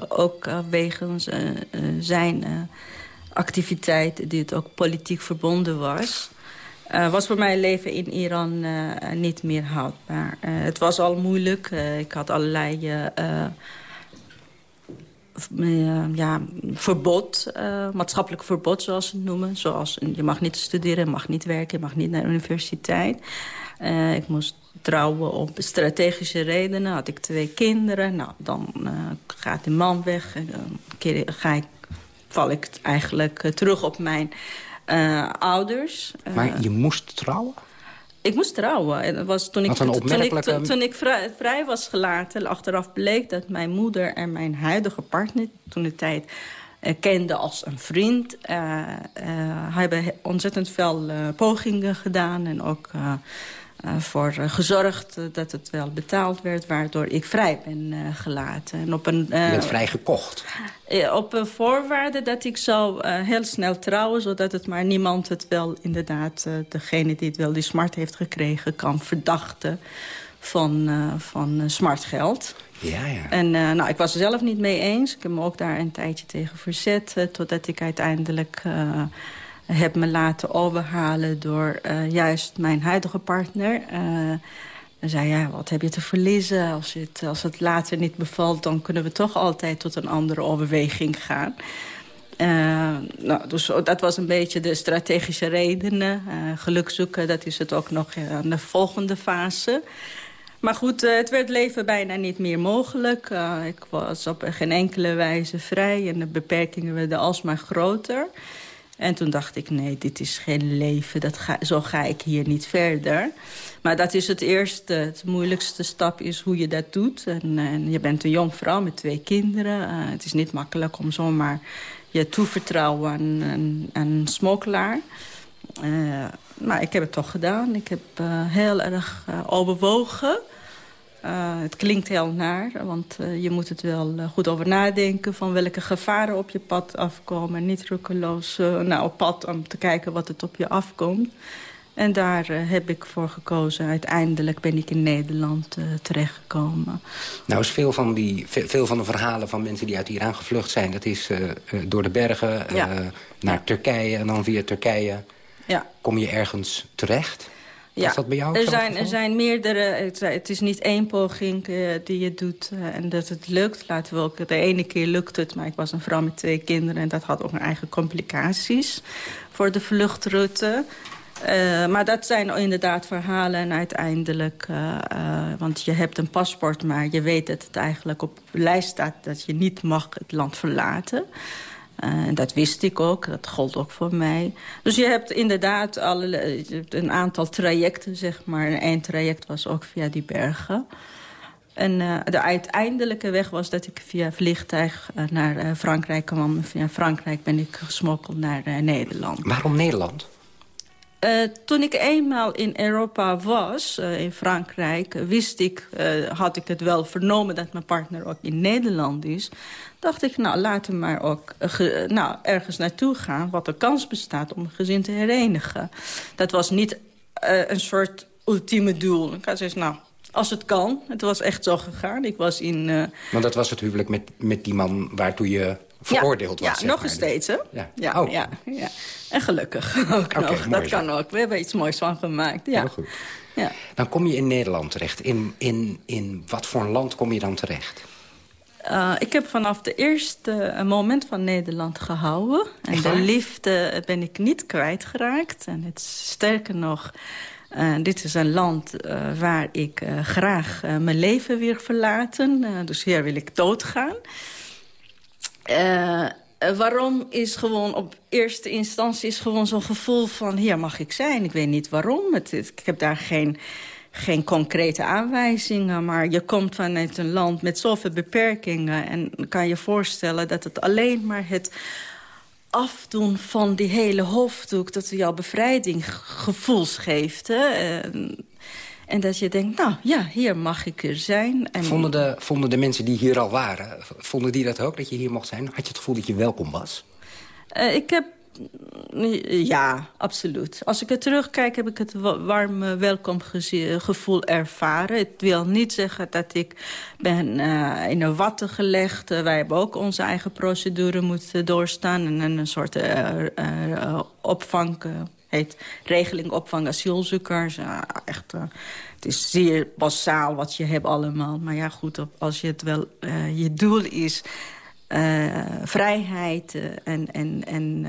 ook wegens zijn activiteit die het ook politiek verbonden was... Uh, was voor mijn leven in Iran uh, niet meer houdbaar. Uh, het was al moeilijk. ik had allerlei ja, verbod, maatschappelijk verbod zoals ze het noemen. Zoals je mag niet studeren, je mag niet werken, je mag niet naar de universiteit. ik moest trouwen op strategische redenen. Had ik twee kinderen. Nou, dan gaat de man weg. Ga ik val ik eigenlijk eh, terug op mijn uh, ouders. Maar je moest trouwen? Ik moest trouwen. En dat was toen ik, toen ik, toen ik vrij, vrij, was gelaten, achteraf bleek dat mijn moeder en mijn huidige partner... toen de tijd uh, kende als een vriend. Uh, hebben ontzettend veel pogingen gedaan en ook voor uh, gezorgd uh, dat het wel betaald werd... waardoor ik vrij ben gelaten. En op een, Je bent vrij gekocht? op een voorwaarde dat ik zou heel snel trouwen... zodat het maar niemand het wel inderdaad... degene die het wel die smart heeft gekregen... kan verdachten van, van smartgeld. Ja, ja. En nou, ik was er zelf niet mee eens. Ik heb me ook daar een tijdje tegen verzet... totdat ik uiteindelijk heb me laten overhalen door uh, juist mijn huidige partner. Uh, zei, ja, wat heb je te verliezen? Als het, als het later niet bevalt, dan kunnen we toch altijd tot een andere overweging gaan. Uh, nou, dus dat was een beetje de strategische redenen. geluk zoeken, dat is het ook nog aan de volgende fase. Maar goed, het werd leven bijna niet meer mogelijk. ik was op geen enkele wijze vrij en de beperkingen werden alsmaar groter. En toen dacht ik, nee, dit is geen leven. Dat ga, zo ga ik hier niet verder. Maar dat is het eerste. Het moeilijkste stap is hoe je dat doet. En, en je bent een jong vrouw met twee kinderen. Uh, het is niet makkelijk om zomaar je toevertrouwen aan, aan een smokkelaar. Uh, maar ik heb het toch gedaan. Ik heb uh, heel erg overwogen... Uh, het klinkt heel naar, want uh, je moet het wel uh, goed over nadenken... van welke gevaren op je pad afkomen. Niet rukkeloos nou, op pad om te kijken wat het op je afkomt. En daar heb ik voor gekozen. Uiteindelijk ben ik in Nederland terechtgekomen. Nou is veel van, die, veel van de verhalen van mensen die uit Iran gevlucht zijn... dat is door de bergen ja. naar Turkije en dan via Turkije... Ja. kom je ergens terecht... Ja, dat bij jou er zijn, er zijn meerdere... Het, is niet één poging uh, die je doet uh, en dat het lukt. Laten we ook... De ene keer lukt het, maar ik was een vrouw met twee kinderen... en dat had ook een eigen complicaties voor de vluchtroute. Uh, maar dat zijn inderdaad verhalen en uiteindelijk... want je hebt een paspoort, maar je weet dat het eigenlijk op lijst staat... dat je niet mag het land verlaten. En dat wist ik ook, dat gold ook voor mij. Dus je hebt inderdaad alle, een aantal trajecten, zeg maar. Een eindtraject was ook via die bergen. En uh, de uiteindelijke weg was dat ik via vliegtuig naar Frankrijk kwam. Via Frankrijk ben ik gesmokkeld naar Nederland. Waarom Nederland? Uh, toen ik eenmaal in Europa was, uh, in Frankrijk, wist ik, had ik het wel vernomen dat mijn partner ook in Nederland is. Dacht ik, nou laten we maar ook nou, ergens naartoe gaan wat de kans bestaat om een gezin te herenigen. Dat was niet een soort ultieme doel. Ik had gezegd, nou, als het kan. Het was echt zo gegaan. Ik was in... Want dat was het huwelijk met, met die man waartoe je veroordeeld ja, was. Ja, nog eens steeds, hè? Ja. Ja, oh. ja, ja, En gelukkig ook nog. Dat kan ook. We hebben iets moois van gemaakt. Ja. Heel goed. Ja. Dan kom je in Nederland terecht. In, in, in wat voor een land kom je dan terecht? Uh, ik heb vanaf de eerste moment van Nederland gehouden. En de liefde ben ik niet kwijtgeraakt. En het sterker nog, uh, dit is een land waar ik graag mijn leven wil verlaten. dus hier wil ik doodgaan. Waarom is gewoon op eerste instantie is gewoon zo'n gevoel van... hier mag ik zijn, ik weet niet waarom. Het, ik heb daar geen, geen concrete aanwijzingen... maar je komt vanuit een land met zoveel beperkingen... en kan je voorstellen dat het alleen maar het afdoen van die hele hoofddoek... dat jou bevrijdinggevoels geeft. Hè? En, dat je denkt, nou ja, hier mag ik er zijn. En... Vonden, de, vonden de mensen die hier al waren, vonden die dat ook, dat je hier mocht zijn? Had je het gevoel dat je welkom was? Uh, ik heb ja, absoluut. Als ik er terugkijk, heb ik het warme welkomgevoel ervaren. Het wil niet zeggen dat ik ben uh, in een watten gelegd. Uh, wij hebben ook onze eigen procedure moeten doorstaan. En een soort uh, opvang, heet regeling opvang asielzoekers. echt, het is zeer basaal wat je hebt allemaal. Maar ja, goed, als je het wel je doel is uh, vrijheid en, en, en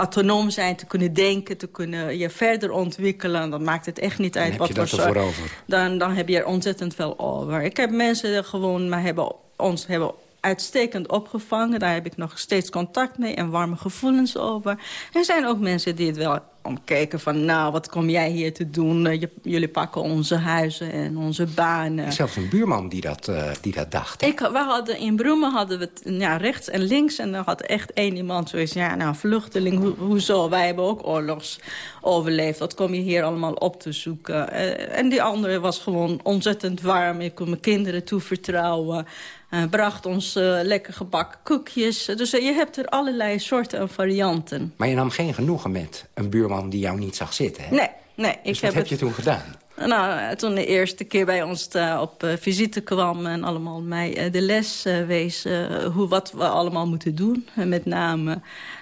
autonoom zijn, te kunnen denken, te kunnen je verder ontwikkelen. Dan maakt het echt niet uit wat voor soort. Dan, dan heb je er ontzettend veel over. Ik heb mensen gewoon, maar hebben ons hebben uitstekend opgevangen. Daar heb ik nog steeds contact mee en warme gevoelens over. Er zijn ook mensen die het wel omkeken van... nou, wat kom jij hier te doen? Eh, jullie pakken onze huizen en onze banen. Zelfs een buurman die dat, uh, die dat dacht. Ik, we hadden, in Broemen hadden we het ja, rechts en links... en dan had echt één iemand zoiets... ja, nou, vluchteling, ho hoezo? Wij hebben ook oorlogs overleefd. Wat kom je hier allemaal op te zoeken? Uh, en die andere was gewoon ontzettend warm. Ik kon mijn kinderen toevertrouwen. Uh, bracht ons uh, lekker gebakken koekjes. Dus uh, je hebt er allerlei soorten en varianten. Maar je nam geen genoegen met een buurman die jou niet zag zitten, hè? Nee, nee. Dus ik wat heb, heb je toen gedaan? Nou, toen de eerste keer bij ons op visite kwam... en allemaal mij de les wees hoe, wat we allemaal moeten doen. met name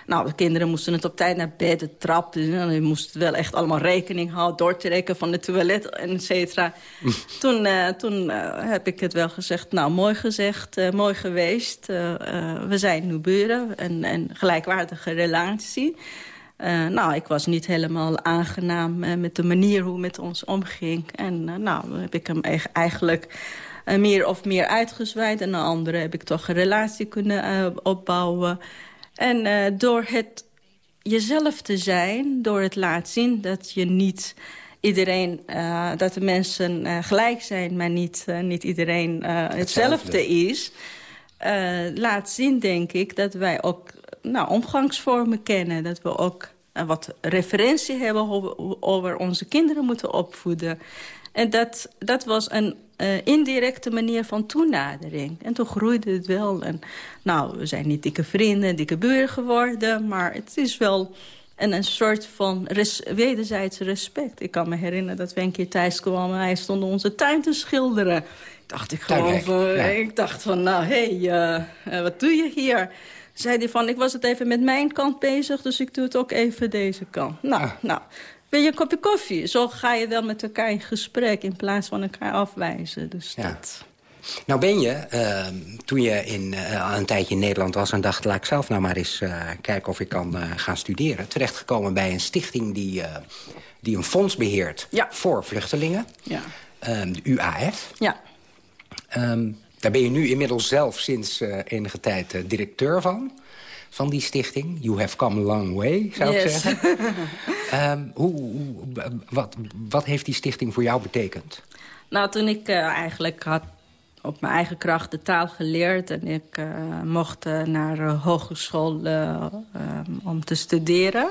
nou, de kinderen moesten het op tijd naar bed, de trap. Dus, nou, je moest wel echt allemaal rekening houden, doortrekken van de toilet, et cetera. toen uh, toen uh, heb ik het wel gezegd, nou, mooi gezegd, uh, mooi geweest. we zijn nu buren, een, een gelijkwaardige relatie. nou, ik was niet helemaal aangenaam met de manier hoe met ons omging. En nou, heb ik hem eigenlijk meer of meer uitgezwaaid. En de andere heb ik toch een relatie kunnen opbouwen. En uh, door het jezelf te zijn, door het laten zien dat je niet iedereen, uh, dat de mensen uh, gelijk zijn, maar niet, niet iedereen hetzelfde. hetzelfde is. laat zien, denk ik, dat wij ook nou, omgangsvormen kennen. Dat we ook wat referentie hebben over onze kinderen moeten opvoeden. En dat, dat was een uh, indirecte manier van toenadering. En toen groeide het wel. En, nou, we zijn niet dikke vrienden, dikke buren geworden... maar het is wel een, een soort van res, wederzijds respect. Ik kan me herinneren dat we een keer thuis kwamen... en hij stond onze tuin te schilderen. Dacht ik gewoon van, Ik dacht van, nou, hé, hey, uh, wat doe je hier? Zei hij van, ik was het even met mijn kant bezig... dus ik doe het ook even deze kant. Nou, ah. nou wil je een kopje koffie? Zo ga je wel met elkaar in gesprek in plaats van elkaar afwijzen. Dus ja. dat... Nou ben je, uh, toen je in, uh, een tijdje in Nederland was... en dacht, laat ik zelf nou maar eens uh, kijken of ik kan gaan studeren... terechtgekomen bij een stichting die, die een fonds beheert ja. voor vluchtelingen. Ja. Um, de UAF. Ja. Um, daar ben je nu inmiddels zelf sinds enige tijd directeur van van die stichting. You have come a long way, zou ik zeggen. um, hoe, hoe, wat, wat heeft die stichting voor jou betekend? Nou, toen ik uh, eigenlijk had op mijn eigen kracht de taal geleerd... en ik uh, mocht uh, naar hogeschool om te studeren...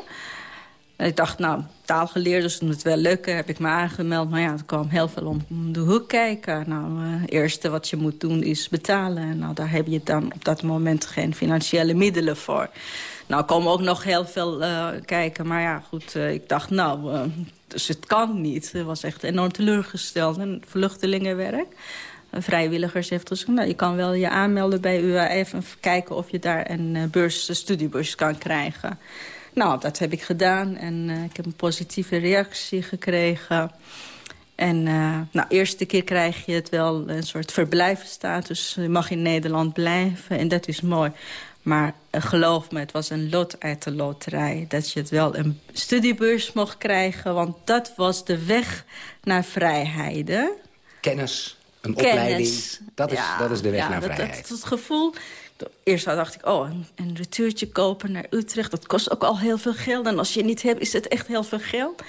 ik dacht, nou, taalgeleerd, dus het wel lukken. Heb ik me aangemeld. Maar ja, er kwam heel veel om de hoek kijken. Nou, het eerste wat je moet doen is betalen. Nou, daar heb je dan op dat moment geen financiële middelen voor. Nou, komen ook nog heel veel uh, kijken. Maar ja, goed, uh, ik dacht, nou, dus het kan niet. Het was echt enorm teleurgesteld. En vluchtelingenwerk. Vrijwilligers heeft gezegd, nou, je kan wel je aanmelden bij UAF... en kijken of je daar een beurs, een studiebeurs kan krijgen. Nou, dat heb ik gedaan en ik heb een positieve reactie gekregen... En uh, nou, eerste keer krijg je het wel een soort verblijfstatus. Je mag in Nederland blijven en dat is mooi. Maar uh, geloof me, het was een lot uit de loterij. Dat je het wel een studiebeurs mocht krijgen. Want dat was de weg naar vrijheid. Kennis, een Kennis. opleiding. Dat is, ja, dat is de weg ja, naar dat, vrijheid. Dat, dat, het gevoel... Eerst dacht ik, oh, een, een retourtje kopen naar Utrecht... dat kost ook al heel veel geld. En als je het niet hebt, is het echt heel veel geld.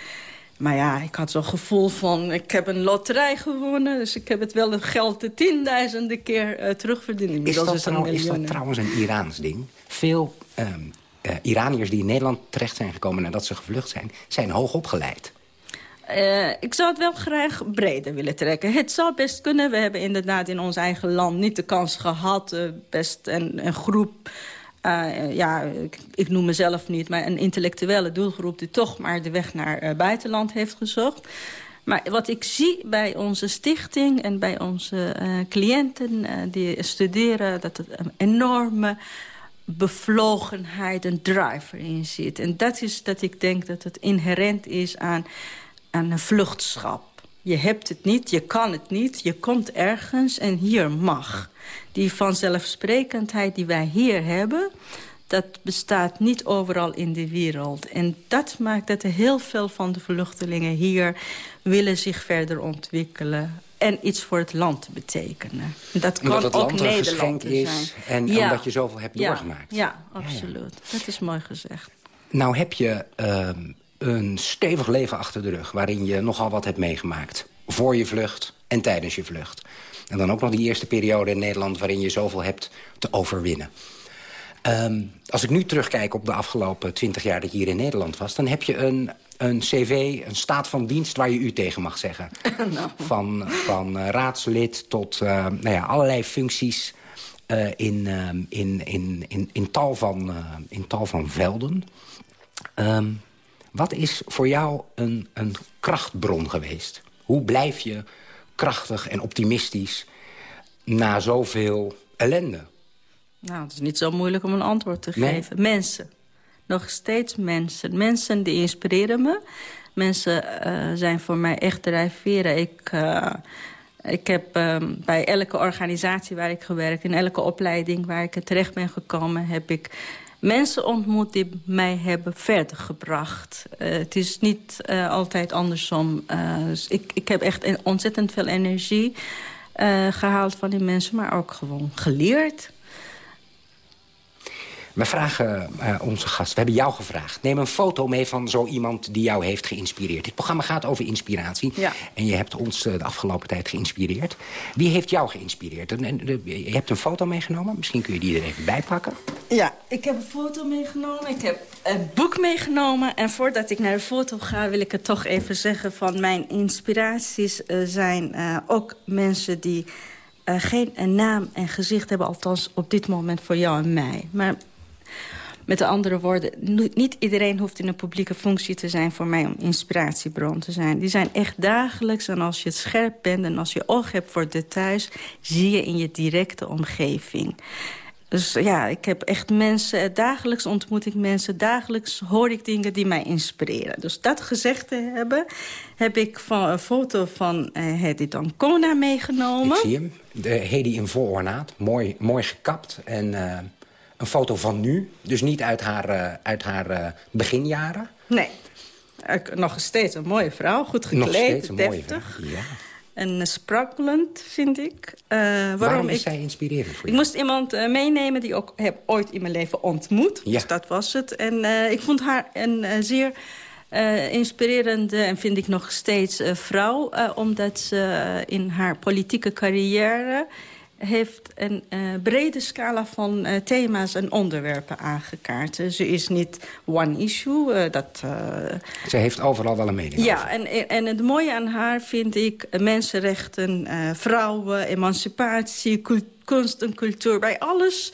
Maar ja, ik had zo'n gevoel van, ik heb een loterij gewonnen... dus ik heb het wel het geld de tienduizenden keer uh, terugverdiend. Is dat, is, trouw, is dat trouwens een Iraans ding? Veel um, uh, Iraniërs die in Nederland terecht zijn gekomen nadat ze gevlucht zijn... zijn hoog opgeleid. Uh, ik zou het wel graag breder willen trekken. Het zou best kunnen. We hebben inderdaad in ons eigen land niet de kans gehad... best een, een groep uh, ja, ik, ik, noem mezelf niet, maar een intellectuele doelgroep... die toch maar de weg naar buitenland heeft gezocht. Maar wat ik zie bij onze stichting en bij onze cliënten die studeren... dat er een enorme bevlogenheid, een drive erin zit. En dat is dat ik denk dat het inherent is aan, aan een vluchtschap. Je hebt het niet, je kan het niet, je komt ergens en hier mag. Die vanzelfsprekendheid die wij hier hebben... dat bestaat niet overal in de wereld. En dat maakt dat er heel veel van de vluchtelingen hier... willen zich verder ontwikkelen en iets voor het land betekenen. Dat kan omdat het ook land een geschenk is en ja. omdat je zoveel hebt ja. doorgemaakt. Ja, absoluut. Dat is mooi gezegd. Nou heb je uh, een stevig leven achter de rug... waarin je nogal wat hebt meegemaakt. Voor je vlucht en tijdens je vlucht. En dan ook nog die eerste periode in Nederland... waarin je zoveel hebt te overwinnen. Um, als ik nu terugkijk op de afgelopen twintig jaar dat je hier in Nederland was... dan heb je een, een cv, een staat van dienst waar je u tegen mag zeggen. nou. Van, van uh, raadslid tot uh, nou ja, allerlei functies uh, in, in, in, in, in, tal van, in tal van velden. Um, wat is voor jou een, een krachtbron geweest? Hoe blijf je krachtig en optimistisch na zoveel ellende? Nou, het is niet zo moeilijk om een antwoord te Nee? geven. Mensen. Nog steeds mensen. Mensen die inspireren me. Mensen uh, zijn voor mij echt drijfveren. Ik, uh, ik heb um, bij elke organisatie waar ik gewerkt... in elke opleiding waar ik terecht ben gekomen... heb ik mensen ontmoet die mij hebben verder gebracht. Uh, het is niet uh, altijd andersom. Uh, dus ik, ik heb echt ontzettend veel energie gehaald van die mensen... maar ook gewoon geleerd. We vragen uh, onze gast, we hebben jou gevraagd... neem een foto mee van zo iemand die jou heeft geïnspireerd. Dit programma gaat over inspiratie. Ja. En je hebt ons uh, de afgelopen tijd geïnspireerd. Wie heeft jou geïnspireerd? En, en, de, je hebt een foto meegenomen. Misschien kun je die er even bij pakken. Ja, ik heb een foto meegenomen. Ik heb een boek meegenomen. En voordat ik naar de foto ga, wil ik het toch even zeggen... van mijn inspiraties uh, zijn ook mensen die... geen naam en gezicht hebben, althans op dit moment voor jou en mij. Maar met andere woorden, niet iedereen hoeft in een publieke functie te zijn... voor mij om inspiratiebron te zijn. Die zijn echt dagelijks en als je het scherp bent... en als je oog hebt voor details, zie je in je directe omgeving. Dus ja, ik heb echt mensen... Dagelijks ontmoet ik mensen, dagelijks hoor ik dingen die mij inspireren. Dus dat gezegd te hebben, heb ik van een foto van uh, Hedy Dancona meegenomen. Ik zie hem. De Hedy in vol mooi, mooi gekapt en... Uh een foto van nu, dus niet uit haar, uh, uit haar uh, beginjaren? Nee, nog steeds een mooie vrouw, goed gekleed, nog steeds een deftig. Ja. En sprankelend, vind ik. Uh, waarom, waarom is ik, zij inspirerend voor Ik jou? moest iemand meenemen die ik ook heb ooit in mijn leven ontmoet. Ja. Dus dat was het. En ik vond haar een zeer... Uh, inspirerende en vind ik nog steeds uh, vrouw. Uh, omdat ze in haar politieke carrière heeft een uh, brede scala van uh, thema's en onderwerpen aangekaart. Ze is niet one issue. Uh, dat, Ze heeft overal wel een mening Ja, en, en het mooie aan haar vind ik mensenrechten, vrouwen, emancipatie, kunst en cultuur. Bij alles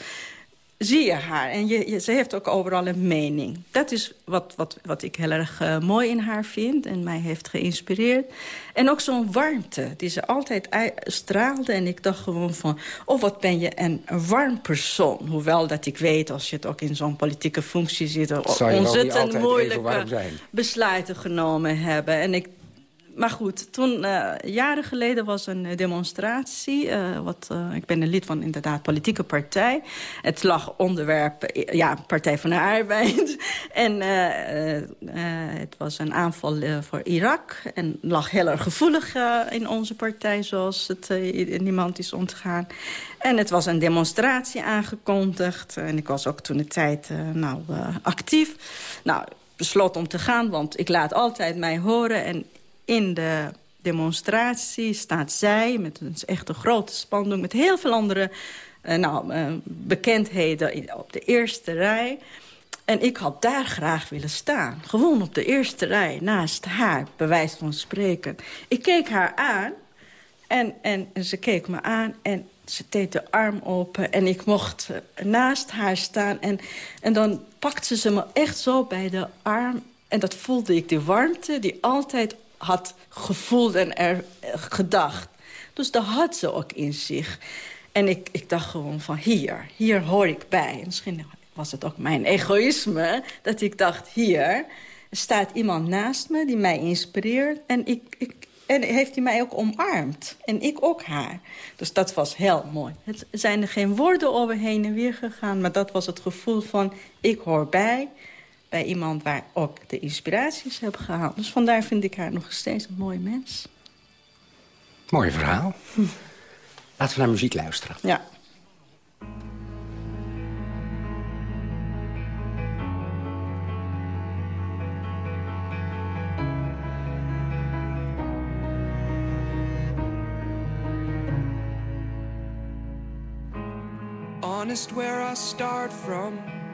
zie je haar. En je, ze heeft ook overal een mening. Dat is wat, wat, wat ik heel erg uh, mooi in haar vind en mij heeft geïnspireerd. En ook zo'n warmte die ze altijd straalde. En ik dacht gewoon van, oh wat ben je een warm persoon. Hoewel dat ik weet, als je het ook in zo'n politieke functie zit... ontzettend moeilijke besluiten genomen hebben. En ik maar goed, toen, uh, jaren geleden was een demonstratie. Uh, wat, ik ben een lid van inderdaad politieke partij. Het lag onderwerp, ja, Partij van de Arbeid. en het was een aanval voor Irak. En lag heel erg gevoelig in onze partij, zoals het niemand is ontgaan. En het was een demonstratie aangekondigd. En ik was ook toen de tijd nou, actief. Nou, besloot om te gaan, want ik laat altijd mij horen... En in de demonstratie staat zij met een echte grote spandoek... met heel veel andere uh, nou, uh, bekendheden op de eerste rij. En ik had daar graag willen staan. Gewoon op de eerste rij, naast haar, bewijs van spreken. Ik keek haar aan en, en, en ze keek me aan en ze deed de arm open en ik mocht eh, naast haar staan. En, en dan pakte ze me echt zo bij de arm. En dat voelde ik, die warmte die altijd had gevoeld en er gedacht. Dus dat had ze ook in zich. En ik, ik dacht gewoon van hier, hier hoor ik bij. misschien was het ook mijn egoïsme dat ik dacht hier staat iemand naast me die mij inspireert. En, ik, ik, en heeft hij mij ook omarmd. En ik ook haar. Dus dat was heel mooi. Het zijn er geen woorden over heen en weer gegaan. Maar dat was het gevoel van ik hoor bij bij iemand waar ook de inspiraties heb gehaald. Dus vandaar vind ik haar nog steeds een mooi mens. Mooi verhaal. Hm. Laten we naar muziek luisteren. Ja. Honest where I start from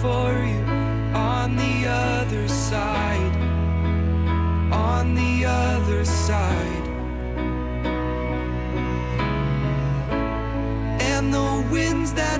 for you on the other side. On the other side. And the winds that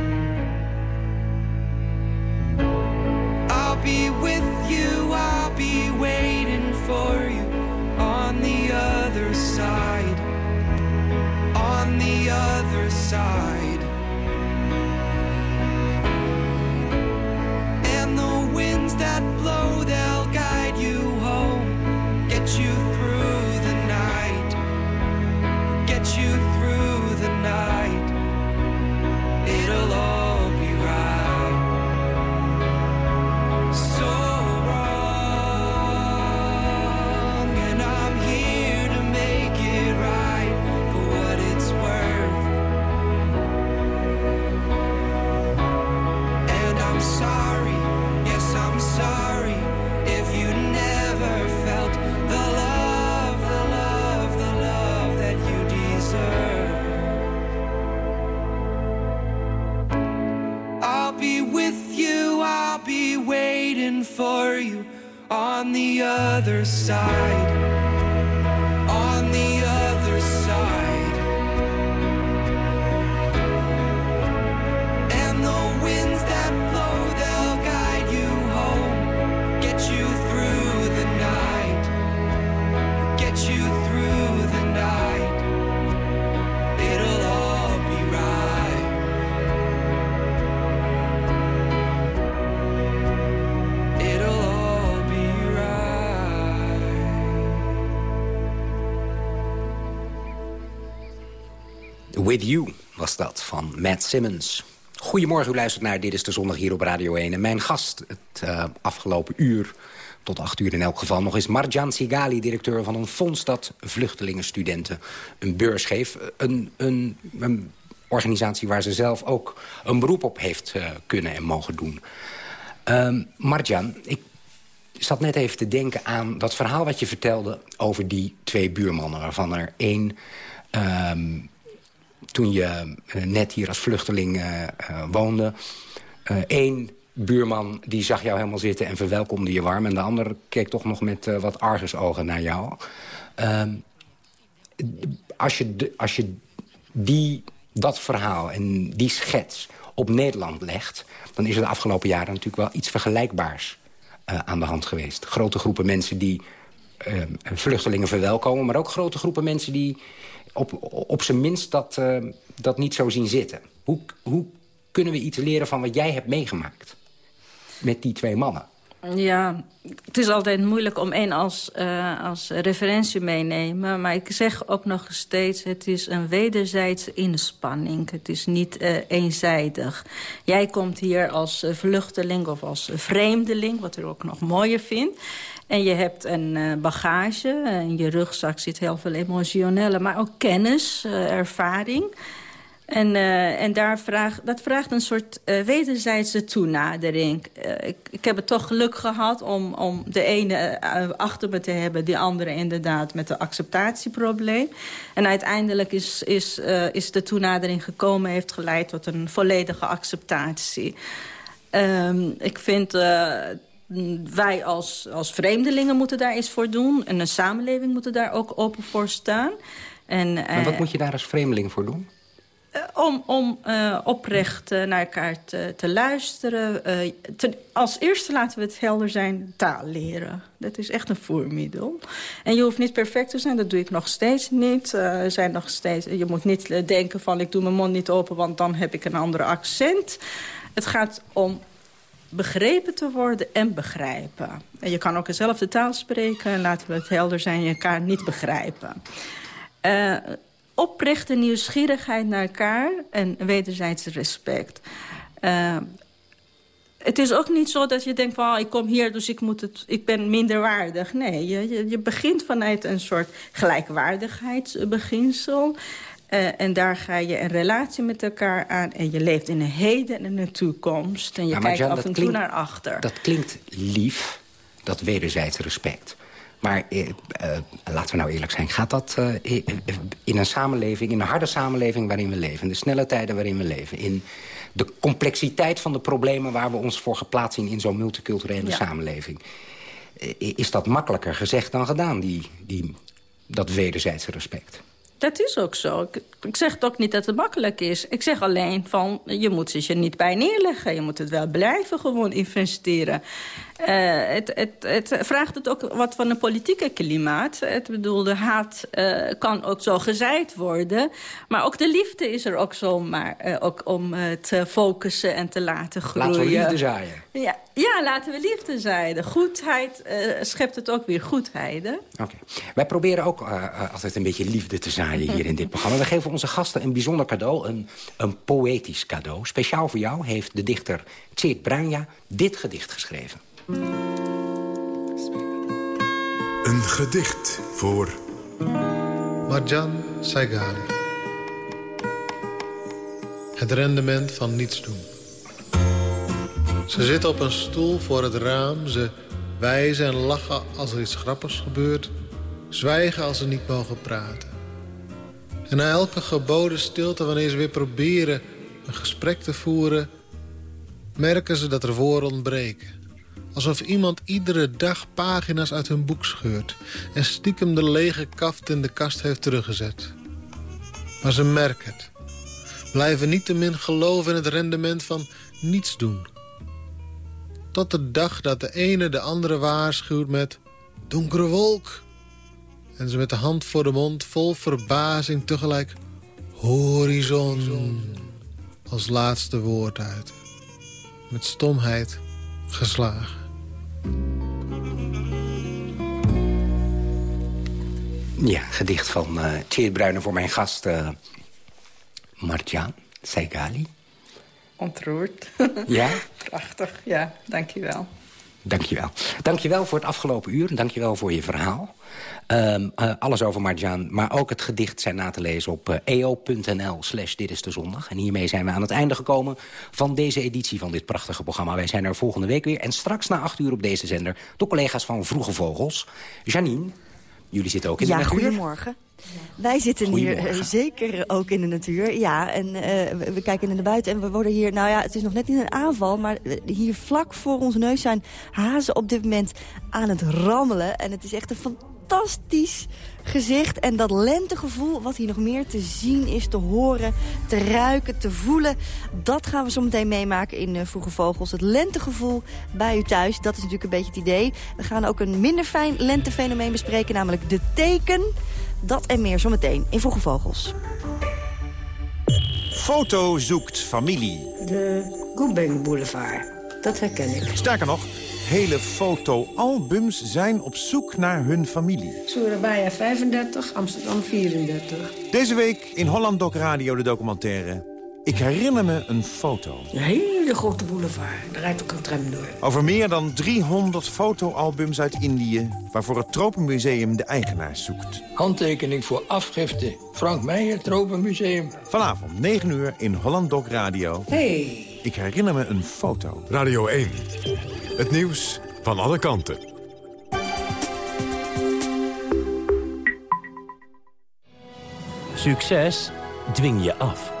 Side. The other side. With was dat, van Matt Simmons. Goedemorgen, u luistert naar Dit is de Zondag hier op Radio 1. En mijn gast het eh, afgelopen uur, tot acht uur in elk geval... nog is Marjan Sigali, directeur van een fonds... dat vluchtelingenstudenten een beurs geeft. Een, een, een organisatie waar ze zelf ook een beroep op heeft eh, kunnen en mogen doen. Ehm Marjan, ik zat net even te denken aan dat verhaal wat je vertelde... over die twee buurmannen, waarvan er één... ehm, toen je eh, net hier als vluchteling eh, eh, woonde... één buurman die zag jou helemaal zitten en verwelkomde je warm... en de ander keek toch nog met wat argusogen naar jou. Ehm, als je, als je die, dat verhaal en die schets op Nederland legt... dan is er de afgelopen jaren natuurlijk wel iets vergelijkbaars aan de hand geweest. Grote groepen mensen die eh, vluchtelingen verwelkomen... maar ook grote groepen mensen die op, op zijn minst dat, eh, dat niet zo zien zitten. Hoe, hoe kunnen we iets leren van wat jij hebt meegemaakt met die twee mannen? Ja, het is altijd moeilijk om één als, eh, als referentie meenemen. Maar ik zeg ook nog steeds, het is een wederzijdse inspanning. Het is niet eh, eenzijdig. Jij komt hier als vluchteling of als vreemdeling, wat ik ook nog mooier vind. En je hebt een eh, bagage. In je rugzak zit heel veel emotionele, maar ook kennis, eh, ervaring. En, eh, en daar vraag, dat vraagt een soort eh, wederzijdse toenadering. Ik, ik heb het toch geluk gehad om, om de ene achter me te hebben... die andere inderdaad met een acceptatieprobleem. En uiteindelijk is, is, is de toenadering gekomen... heeft geleid tot een volledige acceptatie. Ehm, ik vind... wij als, als vreemdelingen moeten daar iets voor doen. En een samenleving moet daar ook open voor staan. En, Maar wat eh, moet je daar als vreemdeling voor doen? eh, om om eh, oprecht naar elkaar te, te luisteren. Als eerste laten we het helder zijn, taal leren. Dat is echt een voermiddel. En je hoeft niet perfect te zijn, dat doe ik nog steeds niet. Zijn nog steeds, je moet niet denken van ik doe mijn mond niet open... want dan heb ik een ander accent. Het gaat om begrepen te worden en begrijpen. En je kan ook dezelfde taal spreken. en Laten we het helder zijn, je elkaar niet begrijpen. Eh, oprechte nieuwsgierigheid naar elkaar en wederzijds respect. Eh, het is ook niet zo dat je denkt van... Oh, ik kom hier, dus ik, moet het, ik ben minderwaardig. Nee, je, je begint vanuit een soort gelijkwaardigheidsbeginsel. Eh, en daar ga je een relatie met elkaar aan. En je leeft in een heden en een toekomst. En je maar kijkt af en toe naar achter. Dat klinkt lief, dat wederzijds respect. Maar eh, eh, laten we nou eerlijk zijn. Gaat dat eh, in een samenleving, in een harde samenleving waarin we leven... in de snelle tijden waarin we leven... in de complexiteit van de problemen waar we ons voor geplaatst zien... in zo'n multiculturele Ja. samenleving... is dat makkelijker gezegd dan gedaan, die, die, dat wederzijdse respect? Dat is ook zo. Ik, ik zeg ook niet dat het makkelijk is. Ik zeg alleen van, je moet het je niet bij neerleggen. Je moet het wel blijven gewoon investeren. Eh, het, het, het vraagt het ook wat van een politieke klimaat. Het bedoel, de haat eh, kan ook zo gezaaid worden. Maar ook de liefde is er ook zomaar uh, ook om te focussen en te laten groeien. Laten we liefde zaaien. Ja, ja laten we liefde zaaien. Goedheid schept het ook weer goedheid. Oké. Okay. Wij proberen ook altijd een beetje liefde te zaaien hier in dit programma. We geven onze gasten een bijzonder cadeau, een, een poëtisch cadeau. Speciaal voor jou heeft de dichter Tjeerd Bruinja dit gedicht geschreven. Een gedicht voor... Marjan Saigali. Het rendement van niets doen. Ze zitten op een stoel voor het raam. Ze wijzen en lachen als er iets grappigs gebeurt. Zwijgen als ze niet mogen praten. En na elke geboden stilte, wanneer ze weer proberen een gesprek te voeren... merken ze dat er woorden ontbreken. Alsof iemand iedere dag pagina's uit hun boek scheurt... en stiekem de lege kaft in de kast heeft teruggezet. Maar ze merken het. Blijven niettemin geloven in het rendement van niets doen. Tot de dag dat de ene de andere waarschuwt met... donkere wolk. En ze met de hand voor de mond vol verbazing tegelijk... horizon als laatste woord uit. Met stomheid geslagen. Ja, gedicht van uh, Tjeerd Bruiner voor mijn gast uh, Martjaan Saigali. Ontroerd. Ja? Prachtig, ja, dankjewel. Dankjewel. Dankjewel voor het afgelopen uur. Dankjewel voor je verhaal. Um, uh, alles over Marjan, maar ook het gedicht zijn na te lezen op uh, eo.nl slash dit is de zondag. En hiermee zijn we aan het einde gekomen van deze editie van dit prachtige programma. Wij zijn er volgende week weer. En straks na acht uur op deze zender de collega's van Vroege Vogels. Janine, jullie zitten ook in ja, de natuur. goedemorgen. Wij zitten hier uh, zeker ook in de natuur, ja. En uh, we, kijken naar buiten en we worden hier... Nou ja, het is nog net niet een aanval, maar hier vlak voor onze neus zijn hazen op dit moment aan het rammelen. En het is echt een fantastisch gezicht. En dat lentegevoel, wat hier nog meer te zien is, te horen, te ruiken, te voelen... dat gaan we zo meteen meemaken in uh, Vroege Vogels. Het lentegevoel bij u thuis, dat is natuurlijk een beetje het idee. We gaan ook een minder fijn lentefenomeen bespreken, namelijk de teken... Dat en meer zometeen in Vroege Vogels. Foto zoekt familie. De Goebeng Boulevard. Dat herken ik. Sterker nog, hele fotoalbums zijn op zoek naar hun familie. Surabaya 35, Amsterdam 34. Deze week in Holland Doc Radio de documentaire... Ik herinner me een foto. Een hele grote boulevard. Daar rijdt ook een tram door. Over meer dan 300 fotoalbums uit Indië... waarvoor het Tropenmuseum de eigenaars zoekt. Handtekening voor afgifte. Frank Meijer, Tropenmuseum. Vanavond 9 uur in Holland Doc Radio. Hey. Ik herinner me een foto. Radio 1. Het nieuws van alle kanten. Succes dwing je af.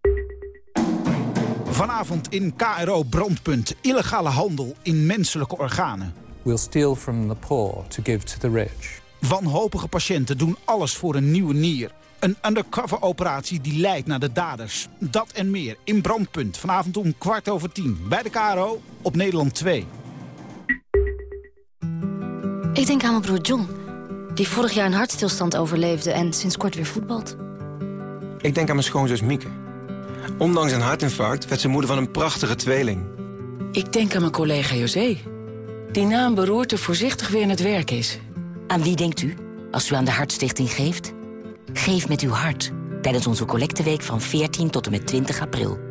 Vanavond in KRO Brandpunt. Illegale handel in menselijke organen. We'll steal from the poor to give to the rich. Wanhopige patiënten doen alles voor een nieuwe nier. Een undercover operatie die leidt naar de daders. Dat en meer in Brandpunt. Vanavond om kwart over tien. Bij de KRO op Nederland 2. Ik denk aan mijn broer John. Die vorig jaar een hartstilstand overleefde en sinds kort weer voetbalt. Ik denk aan mijn schoonzus Mieke. Ondanks een hartinfarct werd ze moeder van een prachtige tweeling. Ik denk aan mijn collega José. Die na een beroerte voorzichtig weer in het werk is. Aan wie denkt u als u aan de Hartstichting geeft? Geef met uw hart tijdens onze collecteweek van 14 tot en met 20 april.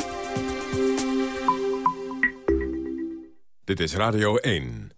Dit is Radio 1.